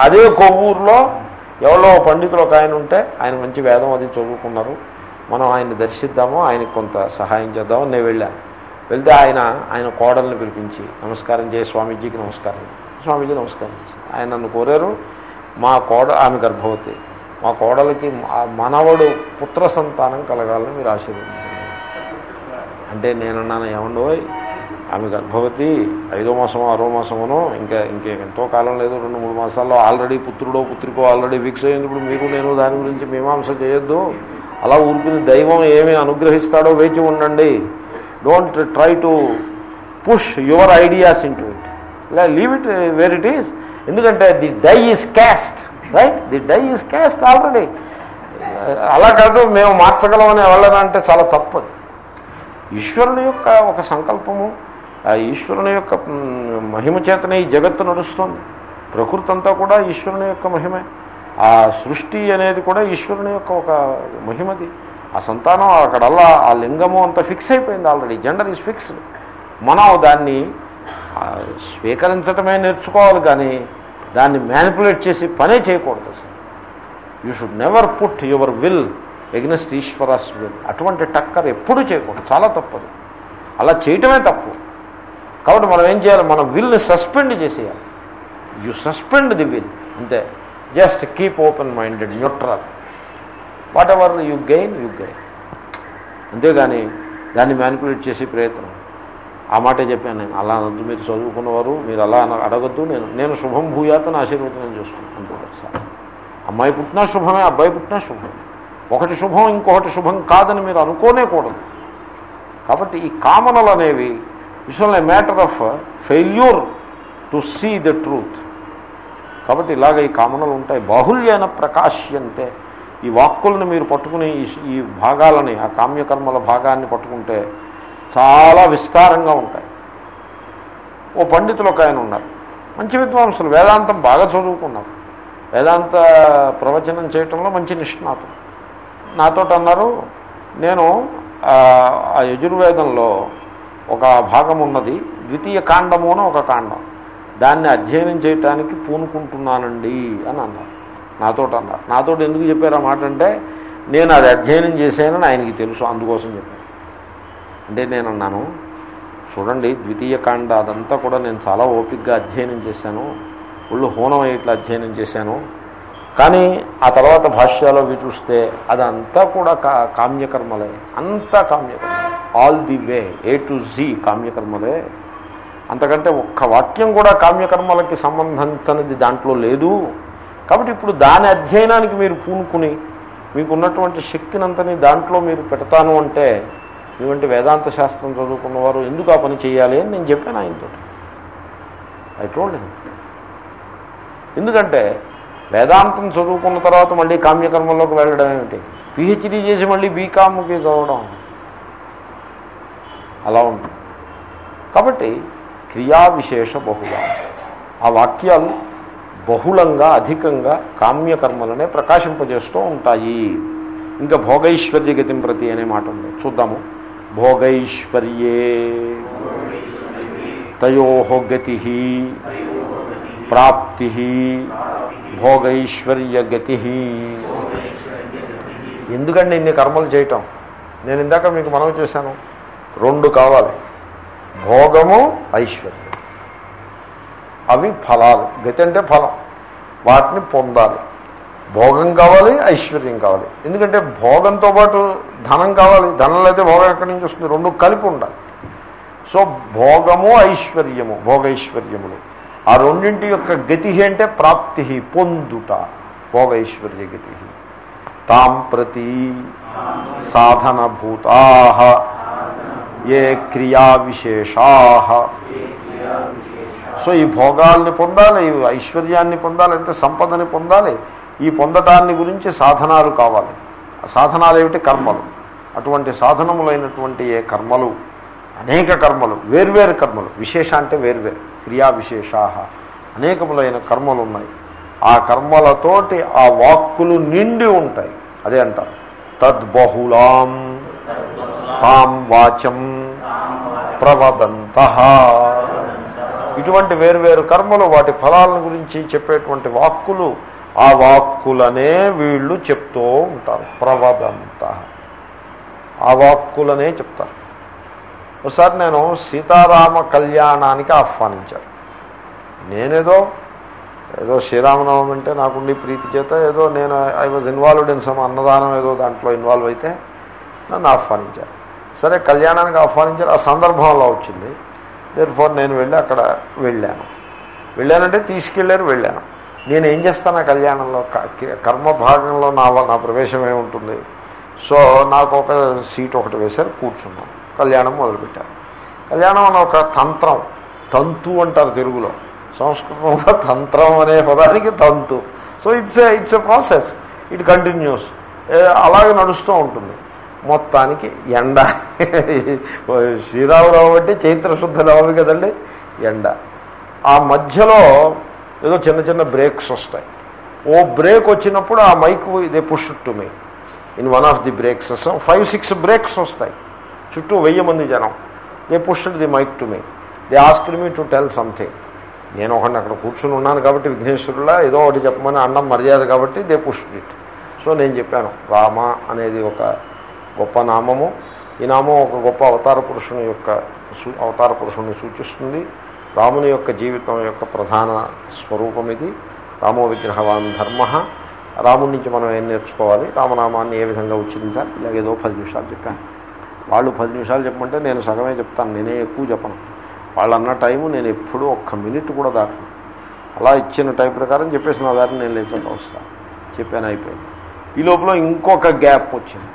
Speaker 1: అదే కొవ్వూరులో ఎవరో పండితులు ఒక ఆయన ఉంటే ఆయన మంచి వేదం అది చదువుకున్నారు. మనం ఆయన్ని దర్శిద్దాము ఆయనకు కొంత సహాయం చేద్దామని నేను వెళ్ళాను వెళ్తే ఆయన ఆయన కోడల్ని పిలిపించి నమస్కారం చేసి స్వామీజీకి నమస్కారం స్వామీజీ నమస్కారం ఆయన నన్ను కోరారు. మా కోడ ఆమె గర్భవతి. మా కోడలికి మనవడు పుత్ర సంతానం కలగాలని మీరు ఆశీర్వదించండి. అంటే నేనన్నాను ఏమండో ఆమె గర్భవతి ఐదో మాసమో ఆరో మాసమోనో ఇంకా ఇంకే ఎంతో కాలం లేదు రెండు మూడు మాసాల్లో ఆల్రెడీ పుత్రుడో పుత్రికో ఆల్రెడీ ఫిక్స్ అయినప్పుడు మీకు నేను దాని గురించి మీమాంస చేయొద్దు. అలా ఊరుకుని దైవం ఏమి అనుగ్రహిస్తాడో వేచి ఉండండి. Don't try to push your ideas into it leave it where it is ఎందుకంటే the die is cast right? The die is cast already. అలా కాదు మేము మార్చగలమని ఎవరైనా చాలా తప్పదు ఈశ్వరుని యొక్క ఒక సంకల్పము ఆ ఈశ్వరుని యొక్క మహిమ చేతనే ఈ జగత్తు నడుస్తుంది. ప్రకృతి అంతా కూడా ఈశ్వరుని యొక్క మహిమే. ఆ సృష్టి అనేది కూడా ఈశ్వరుని యొక్క ఒక మహిమది. ఆ సంతానం అక్కడల్లా ఆ లింగము అంత ఫిక్స్ అయిపోయింది ఆల్రెడీ. Gender is fixed. మనం దాన్ని స్వీకరించటమే నేర్చుకోవాలి కానీ దాన్ని మ్యానిపులేట్ చేసి పనే చేయకూడదు అసలు. You should never put your will against Ishwara's will అటువంటి టక్కర్ ఎప్పుడూ చేయకూడదు. చాలా తప్పదు. అలా చేయటమే తప్పు. కాబట్టి మనం ఏం చేయాలి? మన విల్ని సస్పెండ్ చేసేయాలి. యు సస్పెండ్ ది విల్ అంతే. Just keep open minded neutral whatever you gain you gain అంతేగాని దాన్ని మ్యానిపులేట్ చేసే ప్రయత్నం. ఆ మాటే చెప్పాను నేను. అలా అనద్దు మీరు చదువుకున్నవారు మీరు అలా అడగద్దు. నేను నేను శుభం భూయాతను ఆశీర్వచనం చేస్తున్నాను. అంతే సార్. అమ్మాయి పుట్టినా శుభమే అబ్బాయి పుట్టినా శుభమే. ఒకటి శుభం ఇంకొకటి శుభం కాదని మీరు అనుకోనే కూడదు కాబట్టి ఈ కామనలు అనేవి it's only matter of failure to see the truth కాబట్టి ఇలాగ ఈ కామనలు ఉంటాయి. బాహుల్యైన ప్రకాశ్యంతే. ఈ వాక్కులను మీరు పట్టుకుని ఈ- ఈ భాగాలని ఆ కామ్యకర్మల భాగాన్ని పట్టుకుంటే చాలా విస్తారంగా ఉంటాయి. ఓ పండితులు ఒక ఆయన ఉన్నారు. మంచి విద్వాంసులు. వేదాంతం బాగా చదువుకున్నారు. వేదాంత ప్రవచనం చేయటంలో మంచి నిష్ణాతులు. నాతో అన్నారు నేను ఆ, యజుర్వేదంలో ఒక భాగం ఉన్నది. ద్వితీయ కాండము అని ఒక కాండం. దాన్ని అధ్యయనం చేయటానికి పూనుకుంటున్నానండి అని అన్నారు. నాతో అన్నారు. నాతో ఎందుకు చెప్పారు ఆ మాట అంటే నేను అది అధ్యయనం చేశానని ఆయనకి తెలుసు. అందుకోసం చెప్పాను. అంటే నేను అన్నాను చూడండి ద్వితీయ కాండ అదంతా కూడా నేను చాలా ఓపిక్గా అధ్యయనం చేశాను. ఒళ్ళు హోనం అయ్యేట్లా అధ్యయనం చేశాను. కానీ ఆ తర్వాత భాష్యాలో అవి చూస్తే అదంతా కూడా కా కామ్యకర్మలే. అంతా కామ్యకర్మలే. All the way A to Z కామ్యకర్మలే. అంతకంటే ఒక్క వాక్యం కూడా కామ్యకర్మలకి సంబంధించినది దాంట్లో లేదు. కాబట్టి ఇప్పుడు దాని అధ్యయనానికి మీరు పూనుకుని మీకున్నటువంటి శక్తినంతని దాంట్లో మీరు పెడతాను అంటే ఇటువంటి వేదాంత శాస్త్రం చదువుకున్నవారు ఎందుకు ఆ పని చేయాలి అని నేను చెప్పాను ఆయనతో. ఐ టోల్డ్ హిమ్ ఎందుకంటే వేదాంతం చదువుకున్న తర్వాత మళ్ళీ కామ్యకర్మంలోకి వెళ్ళడం ఏమిటి? పిహెచ్డీ చేసి మళ్ళీ బీకామ్కి చదవడం. అలా ఉంటుంది కాబట్టి క్రియా విశేష బహుళ. ఆ వాక్యాలు బహుళంగా అధికంగా కామ్యకర్మలనే ప్రకాశింపజేస్తూ ఉంటాయి. ఇంకా భోగైశ్వర్య గతిం ప్రతి అనే మాట ఉంది. చూద్దాము. భోగైశ్వర్యే తయో గతి ప్రాప్తి భోగైశ్వర్య గతి ఎందుకండి ఇన్ని కర్మలు చేయటం? నేను ఇందాక మీకు మనవి చేశాను. రెండు కావాలి. భోగము ఐశ్వర్యం. అవి ఫలాలు. గతి అంటే ఫలం. వాటిని పొందాలి. భోగం కావాలి ఐశ్వర్యం కావాలి. ఎందుకంటే భోగంతో పాటు ధనం కావాలి. ధనం అయితే భోగం ఎక్కడి నుంచి వస్తుంది? రెండు కలిపి ఉండాలి. సో భోగము ఐశ్వర్యము భోగైశ్వర్యములు. ఆ రెండింటి యొక్క గతి అంటే ప్రాప్తి పొందుట భోగైశ్వర్య గతి. తాం ప్రతి సాధనభూతా ఏ క్రియా విశేషా. సో ఈ భోగాల్ని పొందాలి ఐశ్వర్యాన్ని పొందాలి అంటే సంపదని పొందాలి. ఈ పొందటాన్ని గురించి సాధనాలు కావాలి. సాధనాలు ఏమిటి కర్మలు? అటువంటి సాధనములైనటువంటి ఏ కర్మలు? అనేక కర్మలు వేర్వేరు కర్మలు. విశేష అంటే వేర్వేరు. క్రియా విశేషా అనేకములైన కర్మలు ఉన్నాయి ఆ కర్మలతోటి ఆ వాక్కులు నిండి ఉంటాయి. అదే అంటారు. తద్బహుళాం తాం వాచం ప్రవదంత. ఇటువంటి వేర్వేరు కర్మలు వాటి ఫలాలను గురించి చెప్పేటువంటి వాక్కులు ఆ వాక్కులనే వీళ్ళు చెప్తూ ఉంటారు. ప్రవదంత. ఆ వాక్కులనే చెప్తారు. ఒకసారి నేను సీతారామ కళ్యాణానికి ఆహ్వానించాను నేనేదో ఏదో శ్రీరామనవమి అంటే నాకుండి ప్రీతి చేత ఏదో నేను I was involved in some అన్నదానం ఏదో దాంట్లో ఇన్వాల్వ్ అయితే నన్ను ఆహ్వానించారు. సరే కళ్యాణానికి ఆహ్వానించారు. ఆ సందర్భంలో వచ్చింది. దేర్ ఫోర్ నేను వెళ్ళి అక్కడ వెళ్ళాను. వెళ్ళానంటే తీసుకెళ్ళారు వెళ్ళాను. నేను ఏం చేస్తాను ఆ కళ్యాణంలో? క- కర్మ భాగంలో నా నా ప్రవేశం ఏముంటుంది సో నాకు ఒక సీట్ ఒకటి వేశారు కూర్చున్నాను కళ్యాణం మొదలుపెట్టారు. కళ్యాణం అనే ఒక తంత్రం తంతు అంటారు తెలుగులో. సంస్కృతంలో తంత్రం అనే పదానికి తంతు. So it's it's a process it continues అలాగే నడుస్తూ ఉంటుంది. మొత్తానికి ఎండ. శ్రీరామరావు అంటే చైత్ర శుద్ధ నవమి కదండి? ఎండ. ఆ మధ్యలో ఏదో చిన్న చిన్న బ్రేక్స్ వస్తాయి. ఓ బ్రేక్ వచ్చినప్పుడు ఆ మైక్ ఇదే push to me in one of the breaks five six breaks వస్తాయి. చుట్టూ వెయ్యి మంది జనం. They push the mike to me they asked me to tell something నేను ఒకటి అక్కడ కూర్చుని ఉన్నాను కాబట్టి విఘ్నేశ్వరులా ఏదో ఒకటి చెప్పమని అన్నం మర్యాద కాబట్టి దే పుష్ ఇట్ సో నేను చెప్పాను రామ అనేది ఒక గొప్ప నామము. ఈ నామం ఒక గొప్ప అవతార పురుషుని యొక్క అవతార పురుషుని సూచిస్తుంది. రాముని యొక్క జీవితం యొక్క ప్రధాన స్వరూపం ఇది రామో విగ్రహవాన్ ధర్మ. రాముడి నుంచి మనం ఏం నేర్చుకోవాలి? రామనామాన్ని ఏ విధంగా ఉచ్చరించాలి? ఇలా ఏదో పది నిమిషాలు చెప్పాను. వాళ్ళు పది నిమిషాలు చెప్పమంటే నేను సగమే చెప్తాను. నేనే ఎక్కువ చెప్పను. వాళ్ళు అన్న టైము నేను ఎప్పుడూ ఒక్క మినిట్ కూడా దాటను. అలా ఇచ్చిన టైం ప్రకారం చెప్పేసి నా దారిని నేను లేచాక వస్తాను చెప్పాను అయిపోయింది. ఈ లోపల ఇంకొక గ్యాప్ వచ్చింది.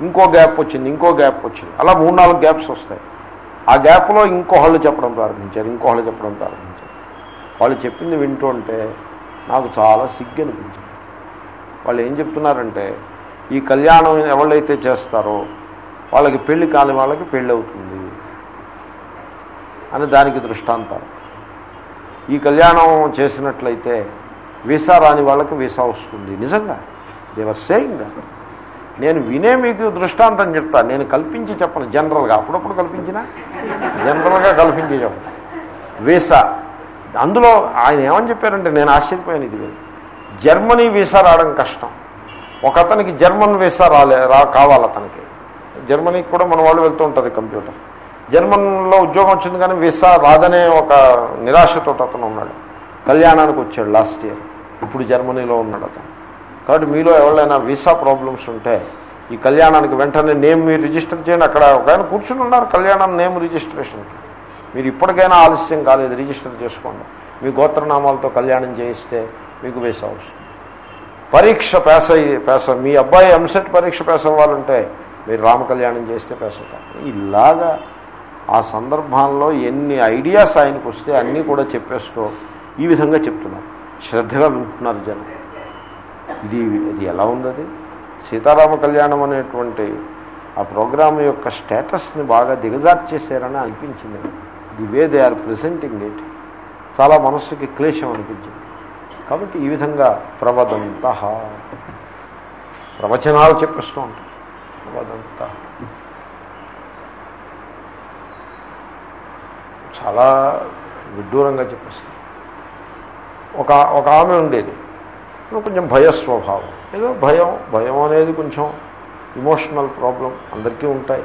Speaker 1: ఇంకో గ్యాప్ వచ్చింది ఇంకో గ్యాప్ వచ్చింది. అలా మూడు నాలుగు గ్యాప్స్ వస్తాయి. ఆ గ్యాప్లో ఇంకోహళ్ళు చెప్పడం ప్రారంభించారు ఇంకోహళ్ళు చెప్పడం ప్రారంభించారు. వాళ్ళు చెప్పింది వింటుంటే నాకు చాలా సిగ్గు అనిపించింది. వాళ్ళు ఏం చెప్తున్నారంటే ఈ కళ్యాణం ఎవళ్ళైతే చేస్తారో వాళ్ళకి పెళ్ళి కాని వాళ్ళకి పెళ్ళి అవుతుంది అని దానికి దృష్టాంతాలు. ఈ కళ్యాణం చేసినట్లయితే వీసా రాని వాళ్ళకి వీసా వస్తుంది. నిజంగా దేవర్ సేయింగ్ నేను వినే మీకు దృష్టాంతం చెప్తా. నేను కల్పించి చెప్పను జనరల్గా. అప్పుడప్పుడు కల్పించిన? జనరల్గా కల్పించి చెప్పను. వీసా. అందులో ఆయన ఏమని చెప్పారంటే నేను ఆశ్చర్యపోయాను ఇది జర్మనీ వీసా రావడం కష్టం. ఒక అతనికి జర్మన్ వీసా రాలే రా కావాలి అతనికి. జర్మనీకి కూడా మన వాళ్ళు వెళ్తూ ఉంటుంది కంప్యూటర్. జర్మన్లో ఉద్యోగం వచ్చింది కానీ వీసా రాదనే ఒక నిరాశతో అతను ఉన్నాడు. కళ్యాణానికి వచ్చాడు లాస్ట్ ఇయర్. ఇప్పుడు జర్మనీలో ఉన్నాడు అతను. కాబట్టి మీలో ఎవరైనా వీసా ప్రాబ్లమ్స్ ఉంటే ఈ కళ్యాణానికి వెంటనే నేమ్ మీరు రిజిస్టర్ చేయండి. అక్కడ ఒక ఆయన కూర్చుని ఉన్నారు. కళ్యాణం నేమ్ రిజిస్ట్రేషన్కి మీరు ఇప్పటికైనా ఆలస్యం కాలేదు. రిజిస్టర్ చేసుకోండి. మీ గోత్రనామాలతో కళ్యాణం చేయిస్తే మీకు వీసా వస్తుంది. పరీక్ష పేస పేస మీ అబ్బాయి ఎంసెట్ పరీక్ష పేస అవ్వాలంటే మీరు రామ కళ్యాణం చేస్తే పేస ఇలాగా ఆ సందర్భాల్లో ఎన్ని ఐడియాస్ ఆయనకు వస్తే అన్నీ కూడా చెప్పేస్తూ ఈ విధంగా చెప్తున్నారు. శ్రద్ధగా వింటున్నారు జనం. ఇది ఇది ఎలా ఉంది అది సీతారామ కళ్యాణం అనేటువంటి ఆ ప్రోగ్రామ్ యొక్క స్టేటస్ని బాగా దిగజార్చేశారని అనిపించింది. The way they are presenting it. చాలా మనస్సుకి క్లేశం అనిపించింది. కాబట్టి ఈ విధంగా ప్రవదంత. ప్రవచనాలు చెప్పిస్తూ ఉంటాం ప్రవదంత. చాలా విడ్డూరంగా చెప్పేస్తాం ఒక ఒక ఆమె ఉండేది. నువ్వు కొంచెం భయస్వభావం. ఏదో భయం భయం అనేది కొంచెం ఇమోషనల్ ప్రాబ్లం అందరికీ ఉంటాయి.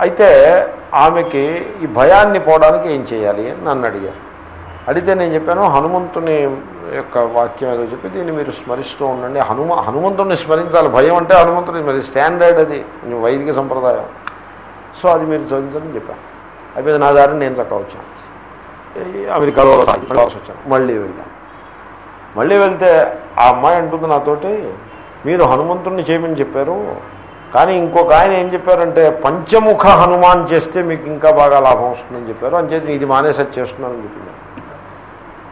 Speaker 1: అయితే ఆమెకి ఈ భయాన్ని పోవడానికి ఏం చేయాలి అని నన్ను అడిగారు. అడిగితే నేను చెప్పాను హనుమంతుని యొక్క వాక్యం ఏదో చెప్పి దీన్ని మీరు స్మరిస్తూ ఉండండి. హనుమ హనుమంతుడిని స్మరించాలి. భయం అంటే హనుమంతుడిని మరి స్టాండర్డ్ అది. కొంచెం వైదిక సంప్రదాయం. సో అది మీరు చదివించని చెప్పాను. అయిపోయింది నా దారిని నేను చక్క వచ్చాను. అమెరికాలో వచ్చాను మళ్ళీ వెళ్ళాను. మళ్ళీ వెళ్తే ఆ అమ్మాయి అంటుంది నాతోటి మీరు హనుమంతుడిని చేయమని చెప్పారు. కానీ ఇంకొక ఆయన ఏం చెప్పారంటే పంచముఖ హనుమాన్ చేస్తే మీకు ఇంకా బాగా లాభం వస్తుందని చెప్పారు. అని చెప్పి ఇది మానేసరి చేస్తున్నానని చెప్పింది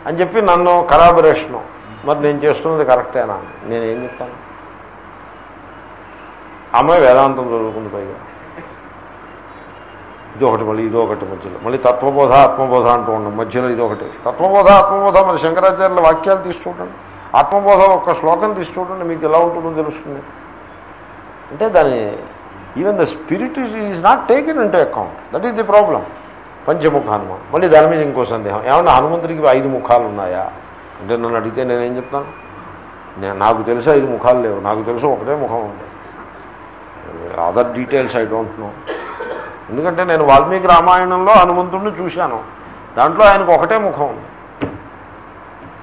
Speaker 1: అని చెప్పి నన్ను కరాబరేషను మరి నేను చేస్తున్నది కరెక్టేనా? నేనేం చెప్తాను? అమ్మాయి వేదాంతం చదువుకుంది పైగా. ఇది ఒకటి మళ్ళీ ఇది ఒకటి మధ్యలో. మళ్ళీ తత్వబోధ ఆత్మబోధ అంటూ ఉన్నాం మధ్యలో ఇది ఒకటి తత్వబోధ ఆత్మబోధ మరి శంకరాచార్యుల వాక్యాలు తీసి చూడండి ఆత్మబోధ ఒక శ్లోకం తీసి చూడండి మీకు ఎలా ఉంటుందో తెలుస్తుంది? అంటే దాని even the spirit is not taken into account that is the problem పంచముఖ హనుమాన్ మళ్ళీ దాని మీద ఇంకో సందేహం. ఏమన్నా హనుమంతుడికి ఐదు ముఖాలు ఉన్నాయా? అంటే నన్ను అడిగితే నేనేం చెప్తాను? నేను నాకు తెలుసు ఐదు ముఖాలు లేవు. నాకు తెలుసు ఒకటే ముఖం ఉంది. Other details I don't know ఎందుకంటే నేను వాల్మీకి రామాయణంలో హనుమంతుడిని చూశాను. దాంట్లో ఆయనకు ఒకటే ముఖం. ఉంది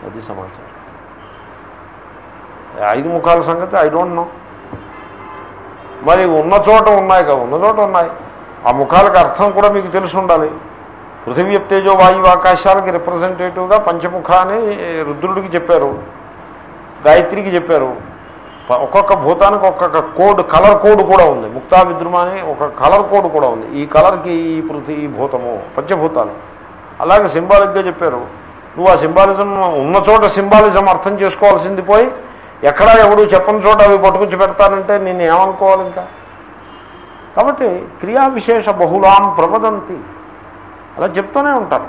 Speaker 1: అది సమాచారం. ఐదు ముఖాల సంగతి ఐ డోంట్ నో. మరి ఉన్న చోట ఉన్నాయి కదా ఉన్న చోట ఉన్నాయి. ఆ ముఖాలకు అర్థం కూడా మీకు తెలిసి ఉండాలి. పృథివీ తేజో వాయువు ఆకాశాలకి రిప్రజెంటేటివ్గా పంచముఖ అని రుద్రుడికి చెప్పారు. గాయత్రికి చెప్పారు. ఒక్కొక్క భూతానికి ఒక్కొక్క కోడ్ కలర్ కోడ్ కూడా ఉంది. ముక్తా విద్రుమ అని ఒక కలర్ కోడ్ కూడా ఉంది. ఈ కలర్కి ఈ పృథి ఈ భూతము పంచభూతాలు. అలాగే సింబాలిక్గా చెప్పారు. నువ్వు ఆ సింబాలిజం ఉన్న చోట సింబాలిజం అర్థం చేసుకోవాల్సింది పోయి ఎక్కడా ఎవడు చెప్పని చోట అవి పట్టుకొచ్చి పెడతానంటే నేను ఏమనుకోవాలి ఇంకా? కాబట్టి క్రియా విశేష బహుళాం ప్రవదంతి. అలా చెప్తూనే ఉంటారు.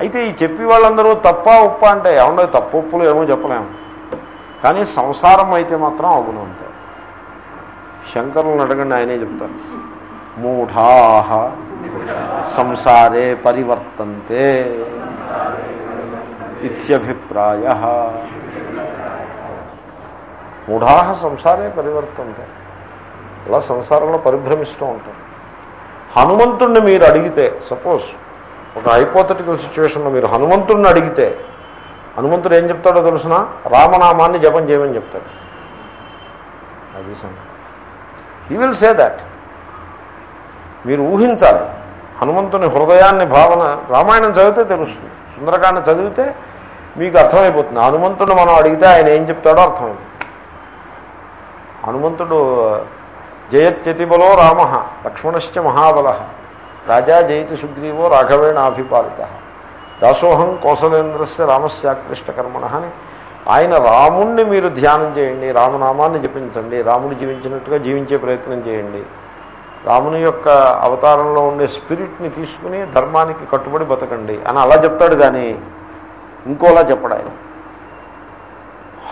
Speaker 1: అయితే ఈ చెప్పి వాళ్ళందరూ తప్ప ఉప్ప అంటే ఏమన్నా తప్పు ఉప్పులు ఏమో చెప్పలేము. కానీ సంసారం అయితే మాత్రం అవును అంతే. శంకరులను అడగండి ఆయనే చెప్తారు. మూఢాహ సంసారే పరివర్తంతే ఇత్యభిప్రాయ. మూఢాహ సంసారే పరివర్తంతే. అలా సంసారంలో పరిభ్రమిస్తూ ఉంటారు. హనుమంతుణ్ణి మీరు అడిగితే సపోజ్ ఒక హైపోథటికల్ సిచ్యువేషన్లో మీరు హనుమంతుణ్ణి అడిగితే హనుమంతుడు ఏం చెప్తాడో తెలుసిన? రామనామాన్ని జపం చేయమని చెప్తాడు. అది హీ విల్ సే దాట్ మీరు ఊహించాలి. హనుమంతుని హృదయాన్ని భావన రామాయణం చదివితే తెలుస్తుంది. సుందరకాండ చదివితే మీకు అర్థమైపోతుంది. హనుమంతుడు మనం అడిగితే ఆయన ఏం చెప్తాడో అర్థమైంది. హనుమంతుడు జయత్యతిబలో రామ లక్ష్మణశ్చ మహాబల రాజా జయతి సుగ్రీవో రాఘవేణాభిపాలిత. దాసోహం కోసలేంద్రస్య రామస్యాకృష్ట కర్మణ అని. ఆయన రాముణ్ణి మీరు ధ్యానం చేయండి రామనామాన్ని జపించండి రాముడు జీవించినట్టుగా జీవించే ప్రయత్నం చేయండి. రాముని యొక్క అవతారంలో ఉండే స్పిరిట్ని తీసుకుని ధర్మానికి కట్టుబడి బతకండి అని అలా చెప్తాడు కానీ ఇంకోలా చెప్పడు ఆయన.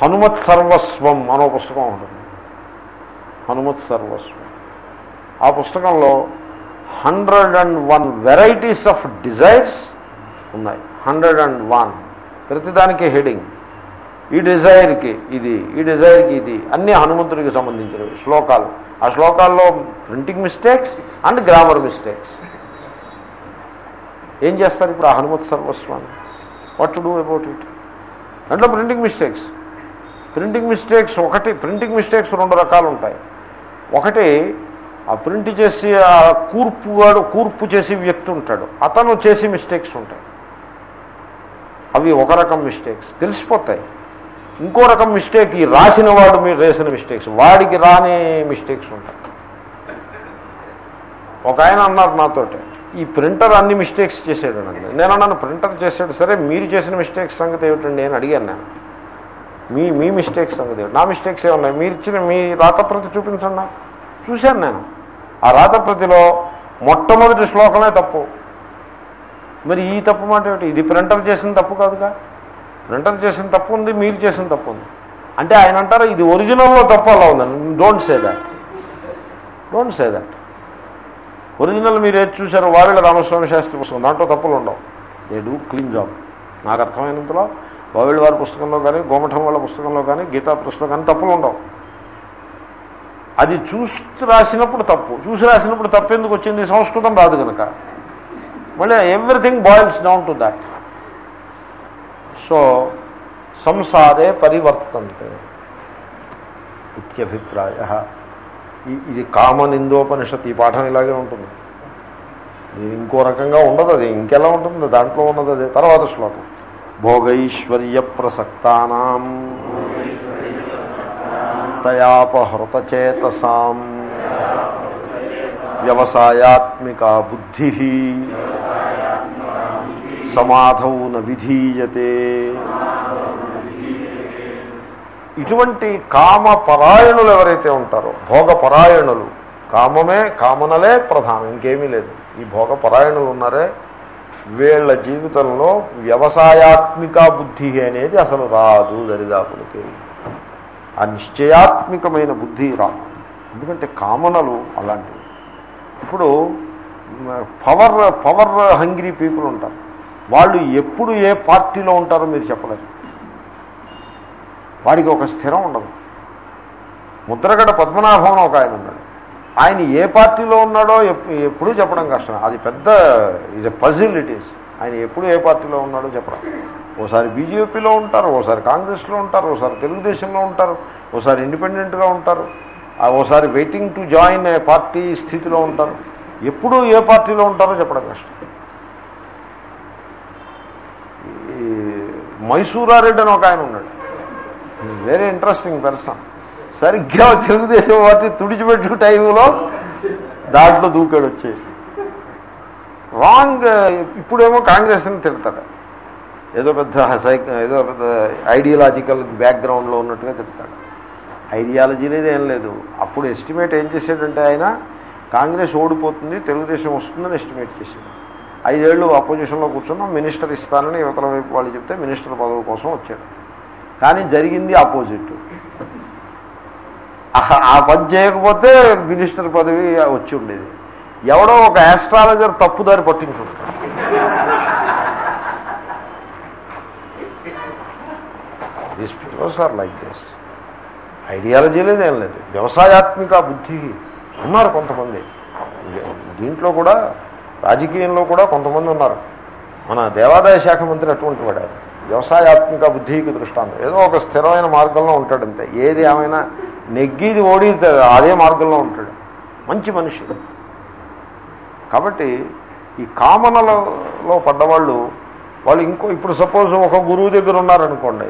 Speaker 1: హనుమత్ సర్వస్వం అనో పుస్తకం ఉంటుంది. హనుమత్ సర్వస్వం. ఆ పుస్తకంలో hundred and one varieties of desires ఉన్నాయి. హండ్రెడ్ అండ్ వన్ ప్రతిదానికి హెడింగ్ ఈ డిజైర్కి ఇది ఈ డిజైర్కి ఇది అన్ని హనుమంతుడికి సంబంధించినవి శ్లోకాలు. ఆ శ్లోకాల్లో printing mistakes and grammar mistakes ఏం చేస్తారు ఇప్పుడు ఆ Hanumat Sarvaswami? What to do about it దాంట్లో ప్రింటింగ్ మిస్టేక్స్ ప్రింటింగ్ మిస్టేక్స్ ఒకటి ప్రింటింగ్ మిస్టేక్స్ రెండు రకాలు ఉంటాయి. ఒకటి ఆ ప్రింట్ చేసి ఆ కూర్పు వాడు కూర్పు చేసి వ్యక్తి ఉంటాడు. అతను చేసి మిస్టేక్స్ ఉంటాయి. అవి ఒక రకం మిస్టేక్స్ తెలిసిపోతాయి. ఇంకో రకం మిస్టేక్ ఈ రాసిన వాడు మీరు వేసిన మిస్టేక్స్ వాడికి రాని మిస్టేక్స్ ఉంటాయి. ఒక ఆయన అన్నారు నాతోటి ఈ ప్రింటర్ అన్ని మిస్టేక్స్ చేసాడండి నేను అన్నాను ప్రింటర్ చేసాడు సరే మీరు చేసిన మిస్టేక్స్ సంగతి ఏమిటండి? అని అడిగాను నేను. మీ మీ మిస్టేక్స్ సంగతి నా మిస్టేక్స్ ఏమున్నాయి మీరు ఇచ్చిన మీ రాతప్రతి చూపించండి చూశాను నేను. ఆ రాతప్రతిలో మొట్టమొదటి శ్లోకమే తప్పు. మరి ఈ తప్పు మాట ఏమిటి? ఇది ప్రింటర్ చేసిన తప్పు కాదుగా? ప్రింటర్ చేసిన తప్పు ఉంది మీరు చేసిన తప్పు ఉంది. అంటే ఆయన అంటారు ఇది ఒరిజినల్లో తప్పు అలా ఉందని don't say that don't say that original మీరు ఏది చూశారు వావిళ్ళ రామస్వామి శాస్త్రి పుస్తకం. దాంట్లో తప్పులు ఉండవు. దే డూ క్లీన్ జాబ్ నాకు అర్థమైనంతలో వావిళ్ళ వారి పుస్తకంలో కానీ గోమఠం వాళ్ళ పుస్తకంలో కానీ గీతా పుస్తకంలో కానీ తప్పులు ఉండవు. అది చూసి రాసినప్పుడు తప్పు. చూసి రాసినప్పుడు తప్పు ఎందుకు వచ్చింది? సంస్కృతం రాదు కనుక మళ్ళీ everything boils down to that so సంసారే పరివర్తంతే ఇత్యభిప్రాయ. ఈ- ఇది కామనిందోపనిషత్ ఈ పాఠం ఇలాగే ఉంటుంది. ఇది ఇంకో రకంగా ఉండదు అది ఇంకెలా ఉంటుంది? దాంట్లో ఉన్నది అది. తర్వాత శ్లోకం. భోగైశ్వర్య ప్రసక్తానాం తయాపహృతచేతసాం. వ్యవసాయాత్మిక బుద్ధి. సమాధౌ న విధీయతే. ఇటువంటి కామ పరాయణులు ఎవరైతే ఉంటారో భోగ పరాయణులు కామమే కామనలే ప్రధానం ఇంకేమీ లేదు. ఈ భోగ పరాయణులు ఉన్నారే వీళ్ళ జీవితంలో వ్యవసాయాత్మిక బుద్ధి అనేది అసలు రాదు దరిదాపులకి. ఆ నిశ్చయాత్మికమైన బుద్ధి రాదు. ఎందుకంటే కామనలు అలాంటివి. ఇప్పుడు పవర్ పవర్ హంగ్రీ పీపుల్ ఉంటారు. వాళ్ళు ఎప్పుడు ఏ పార్టీలో ఉంటారో మీరు చెప్పలేరు. వాడికి ఒక స్థిరం ఉండదు. ముద్రగడ పద్మనాభం అని ఒక ఆయన ఉన్నాడు. ఆయన ఏ పార్టీలో ఉన్నాడో ఎప్పుడూ చెప్పడం కష్టం. అది పెద్ద ఇది పజిల్ ఇట్ ఈస్. ఆయన ఎప్పుడు ఏ పార్టీలో ఉన్నాడో చెప్పడం. ఓసారి బీజేపీలో ఉంటారు ఓసారి కాంగ్రెస్లో ఉంటారు ఓసారి తెలుగుదేశంలో ఉంటారు ఓసారి ఇండిపెండెంట్గా ఉంటారు ఓసారి waiting to join a party స్థితిలో ఉంటారు. ఎప్పుడు ఏ పార్టీలో ఉంటారో చెప్పడం కష్టం ఈ మైసూరారెడ్డి అని ఒక ఆయన ఉన్నాడు. వెరీ ఇంట్రెస్టింగ్ పర్సన్ సరిగ్గా తెలుగుదేశం పార్టీ తుడిచిపెట్టు టైంలో దాంట్లో దూకాడు వచ్చి రాంగ్ ఇప్పుడేమో కాంగ్రెస్ని తిడతాడు. ఏదో పెద్ద సైక్ ఏదో పెద్ద ఐడియాలజికల్ బ్యాక్గ్రౌండ్లో ఉన్నట్టుగా తిడతాడు. ఐడియాలజీ లేదు ఏం లేదు. అప్పుడు ఎస్టిమేట్ ఏం చేసాడంటే ఆయన కాంగ్రెస్ ఓడిపోతుంది తెలుగుదేశం వస్తుందని ఎస్టిమేట్ చేశాడు. ఐదేళ్ళు అపోజిషన్లో కూర్చున్నాం. మినిస్టర్ ఇస్తానని యువతల వైపు వాళ్ళు చెప్తే మినిస్టర్ పదవి కోసం వచ్చాడు. కానీ జరిగింది ఆపోజిట్. ఆ- పని చేయకపోతే మినిస్టర్ పదవి వచ్చి ఉండేది. ఎవడో ఒక యాస్ట్రాలజర్ తప్పుదారి పట్టించుకుంటాడు this peoples are like this ideology లేదు ఏం లేదు. వ్యవసాయాత్మిక బుద్ధి ఉన్నారు కొంతమంది. దీంట్లో కూడా రాజకీయంలో కూడా కొంతమంది ఉన్నారు. మన దేవాదాయ శాఖ మంత్రి అటువంటి వాడు వ్యవసాయాత్మిక బుద్ధికి దృష్టాంతం. ఏదో ఒక స్థిరమైన మార్గంలో ఉంటాడు అంతే. ఏది ఏమైనా నెగ్గిది ఓడి అదే మార్గంలో ఉంటాడు. మంచి మనిషి. కాబట్టి ఈ కామనలలో పడ్డవాళ్ళు వాళ్ళు ఇంకో ఇప్పుడు సపోజ్ ఒక గురువు దగ్గర ఉన్నారనుకోండి.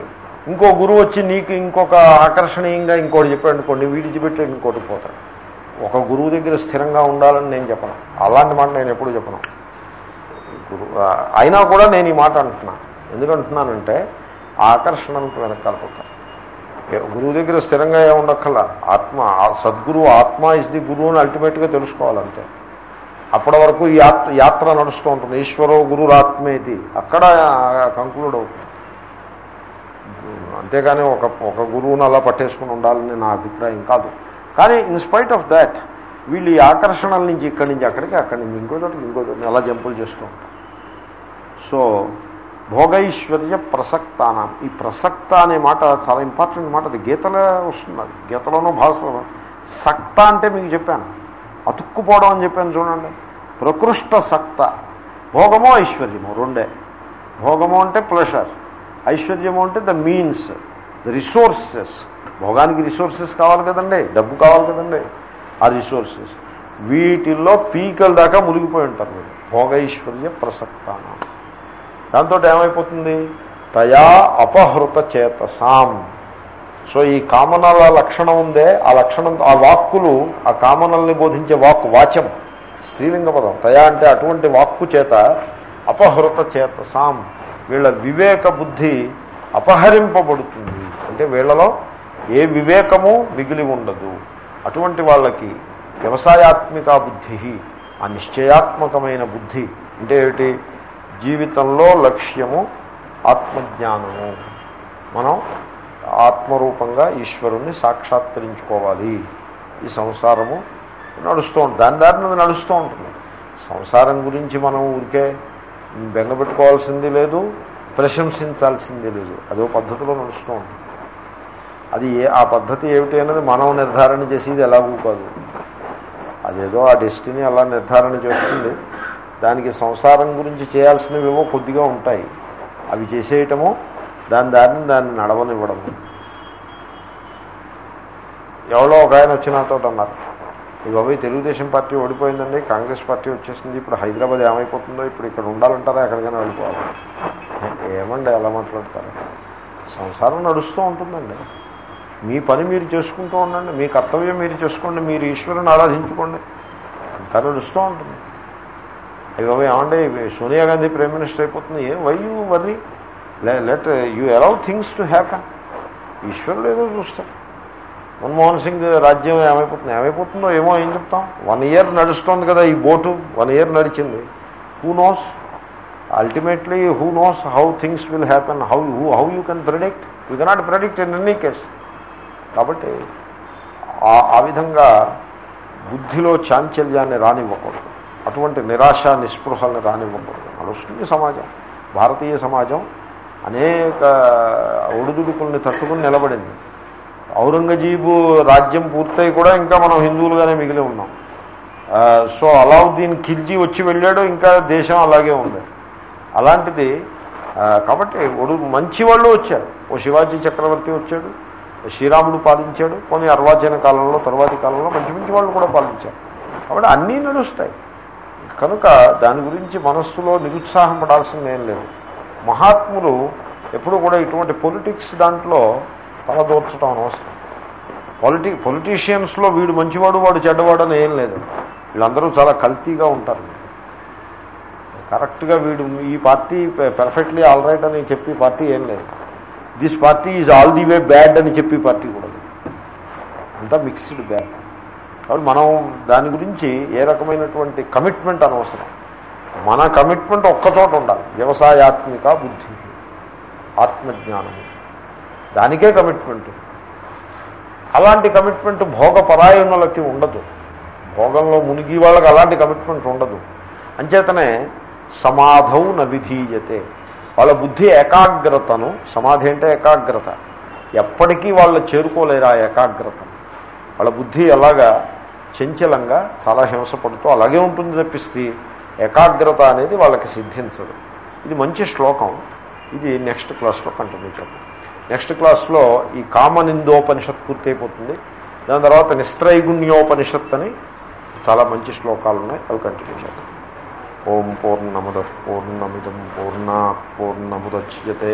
Speaker 1: ఇంకో గురువు వచ్చి నీకు ఇంకొక ఆకర్షణీయంగా ఇంకోటి చెప్పాడు అనుకోండి వీడిచిపెట్టి ఇంకోటి పోతాడు. ఒక గురువు దగ్గర స్థిరంగా ఉండాలని నేను చెప్పను. అలాంటి మాట నేను ఎప్పుడు చెప్పను. గురువు అయినా కూడా నేను ఈ మాట అంటున్నాను ఎందుకంటున్నానంటే ఆకర్షణకు వెనకాలిపోతాను గురువు దగ్గర స్థిరంగా ఏ ఉండక్కల ఆత్మ సద్గురువు ఆత్మ ఇస్ ది గురువు అని అల్టిమేట్గా తెలుసుకోవాలంతే. అప్పటి వరకు ఈ యాత్ర యాత్ర నడుస్తూ ఉంటుంది. ఈశ్వరో గురురాత్మేది. అక్కడ కంక్లూడ్. అవుతుంది అంతేగాని ఒక ఒక గురువుని అలా పట్టేసుకుని ఉండాలని నా అభిప్రాయం కాదు. కానీ ఇన్స్పైట్ ఆఫ్ దాట్ వీళ్ళు ఈ ఆకర్షణల నుంచి ఇక్కడి నుంచి అక్కడికి అక్కడి నుంచి ఇంకో చోటకి ఇంకో చోట అలా జంపులు చేస్తూ ఉంటారు. సో భోగైశ్వర్య ప్రసక్తానం. ఈ ప్రసక్త అనే మాట చాలా ఇంపార్టెంట్ మాట. అది గీతలో వస్తుంది. అది గీతలోనూ భాషలో సక్త అంటే మీకు చెప్పాను. అతుక్కుపోవడం అని చెప్పాను చూడండి. ప్రకృష్ట సక్త. భోగమో ఐశ్వర్యమో రెండే. భోగము అంటే ప్లెషర్ ఐశ్వర్యము అంటే ద మీన్స్ ద రిసోర్సెస్ భోగానికి రిసోర్సెస్ కావాలి కదండి డబ్బు కావాలి కదండి ఆ రిసోర్సెస్. వీటిల్లో పీకల దాకా మునిగిపోయి ఉంటారు మీరు. భోగైశ్వర్య ప్రసక్తానం. దాంతో ఏమైపోతుంది? తయా అపహృత చేతసాం. సో ఈ కామనల లక్షణం ఉందే ఆ లక్షణం ఆ వాక్కులు ఆ కామనల్ని బోధించే వాక్కు వాచ్యం స్త్రీలింగ పదం. తయా అంటే అటువంటి వాక్కు చేత అపహృత చేతసాం. వీళ్ళ వివేక బుద్ధి అపహరింపబడుతుంది. అంటే వీళ్ళలో ఏ వివేకము మిగిలి ఉండదు. అటువంటి వాళ్ళకి వ్యవసాయాత్మిక బుద్ధి ఆ నిశ్చయాత్మకమైన బుద్ధి అంటే ఏమిటి? జీవితంలో లక్ష్యము ఆత్మజ్ఞానము. మనం ఆత్మరూపంగా ఈశ్వరుణ్ణి సాక్షాత్కరించుకోవాలి. ఈ సంసారము నడుస్తూ ఉంటుంది దాని దారిని నడుస్తూ ఉంటుంది. సంసారం గురించి మనం ఊరికే బెంగపెట్టుకోవాల్సింది లేదు ప్రశంసించాల్సింది లేదు. అదో పద్ధతిలో నడుస్తూ ఉంటుంది. అది ఏ ఆ పద్ధతి ఏమిటి అనేది మనం నిర్ధారణ చేసేది ఎలాగూ కాదు. అదేదో ఆ డెస్టినీ అలా నిర్ధారణ చేస్తుంది. దానికి సంసారం గురించి చేయాల్సినవేవో కొద్దిగా ఉంటాయి. అవి చేసేయటము దాని దారిని దాన్ని నడవనివ్వడము. ఎవరో ఒక ఆయన వచ్చి నాతో అన్నారు ఈ తెలుగుదేశం పార్టీ ఓడిపోయిందండి కాంగ్రెస్ పార్టీ వచ్చేసింది ఇప్పుడు హైదరాబాద్ ఏమైపోతుందో ఇప్పుడు ఇక్కడ ఉండాలంటారా ఎక్కడికైనా వెళ్ళిపోవాలి? ఏమండి ఎలా మాట్లాడతారు? సంసారం నడుస్తూ ఉంటుందండి. మీ పని మీరు చేసుకుంటూ ఉండండి మీ కర్తవ్యం మీరు చేసుకోండి మీరు ఈశ్వరుని ఆరాధించుకోండి. అంతా నడుస్తూ ఉంటుంది. అవి ఏమంటే సోనియా గాంధీ ప్రైమ్ మినిస్టర్ అయిపోతుంది. ఏ why you worry let you allow things to happen ఈశ్వరుడు ఏదో చూస్తాడు. మన్మోహన్ సింగ్ రాజ్యం ఏమైపోతుంది? ఏమైపోతుందో ఏమో ఏం చెప్తాం? వన్ ఇయర్ నడుస్తోంది కదా ఈ బోటు. వన్ ఇయర్ నడిచింది. Who knows ultimately who knows how things will happen how how you can predict you cannot predict in any case కాబట్టి ఆ విధంగా బుద్ధిలో చాంచల్యాన్ని రానివ్వకూడదు. అటువంటి నిరాశ నిస్పృహల్ని రానివ్వకూడదు. నడుస్తుంది సమాజం భారతీయ సమాజం అనేక ఒడిదుడుకుల్ని తట్టుకుని నిలబడింది. ఔరంగజీబు రాజ్యం పూర్తయి కూడా ఇంకా మనం హిందువులుగానే మిగిలి ఉన్నాం. సో అలావుద్దీన్ ఖిల్జీ వచ్చి వెళ్ళాడు ఇంకా దేశం అలాగే ఉంది. అలాంటిది కాబట్టి ఒడు మంచి వాళ్ళు వచ్చారు. ఓ శివాజీ చక్రవర్తి వచ్చాడు. శ్రీరాముడు పాలించాడు కొన్ని అర్వాచీన కాలంలో తర్వాతి కాలంలో మంచి మంచి వాళ్ళు కూడా పాలించారు. కాబట్టి అన్నీ నడుస్తాయి. కనుక దాని గురించి మనస్సులో నిరుత్సాహం పడాల్సింది ఏం లేదు. మహాత్ములు ఎప్పుడు కూడా ఇటువంటి పొలిటిక్స్ దాంట్లో తలదోర్చడం అనవసరం. పొలిటి పొలిటీషియన్స్లో వీడు మంచివాడు వాడు చెడ్డవాడు అని ఏం లేదు. వీళ్ళందరూ చాలా కల్తీగా ఉంటారు. కరెక్ట్గా వీడు ఈ పార్టీ పెర్ఫెక్ట్లీ ఆల్ రైట్ అని చెప్పి పార్టీ ఏం లేదు. This party is all the way bad అని చెప్పి పార్టీ కూడా అంతా మిక్స్డ్ బ్యాడ్ కాబట్టి మనం దాని గురించి ఏ రకమైనటువంటి కమిట్మెంట్ అనవసరం. మన కమిట్మెంట్ ఒక్కచోట ఉండాలి. వ్యవసాయాత్మిక బుద్ధి ఆత్మజ్ఞానము. దానికే కమిట్మెంట్ అలాంటి కమిట్మెంట్ భోగపరాయణులకి ఉండదు. భోగంలో మునిగి వాళ్ళకి అలాంటి కమిట్మెంట్ ఉండదు. అంచేతనే సమాధౌ న విధీయతే. వాళ్ళ బుద్ధి ఏకాగ్రతను సమాధి అంటే ఏకాగ్రత. ఎప్పటికీ వాళ్ళు చేరుకోలేరు ఆ ఏకాగ్రతను. వాళ్ళ బుద్ధి ఎలాగా చంచలంగా చాలా హింసపడుతూ అలాగే ఉంటుంది తప్పిస్తే ఏకాగ్రత అనేది వాళ్ళకి సిద్ధించదు. ఇది మంచి శ్లోకం. ఇది నెక్స్ట్ క్లాస్లో కంటిన్యూ చేద్దాం. నెక్స్ట్ క్లాస్లో ఈ కామనిందోపనిషత్ పూర్తయిపోతుంది. దాని తర్వాత నిస్త్రైగుణ్యోపనిషత్ అని చాలా మంచి శ్లోకాలు ఉన్నాయి అవి కంటిన్యూ చేద్దాం. ఓం పూర్ణముద పూర్ణమిదం పూర్ణా పూర్ణముద్యతే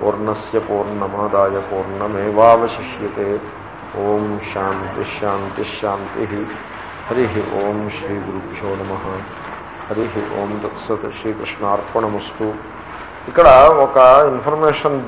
Speaker 1: పూర్ణస్ పూర్ణమాదాయ పూర్ణమేవాశిష్యతే ఓం శాంతి శాంతి శాంతి హరి ఓం శ్రీ గురుభ్యో నమ హరి ఓం దత్సత్ శ్రీకృష్ణార్పణమస్తు ఇక్కడ ఒక ఇన్ఫర్మేషన్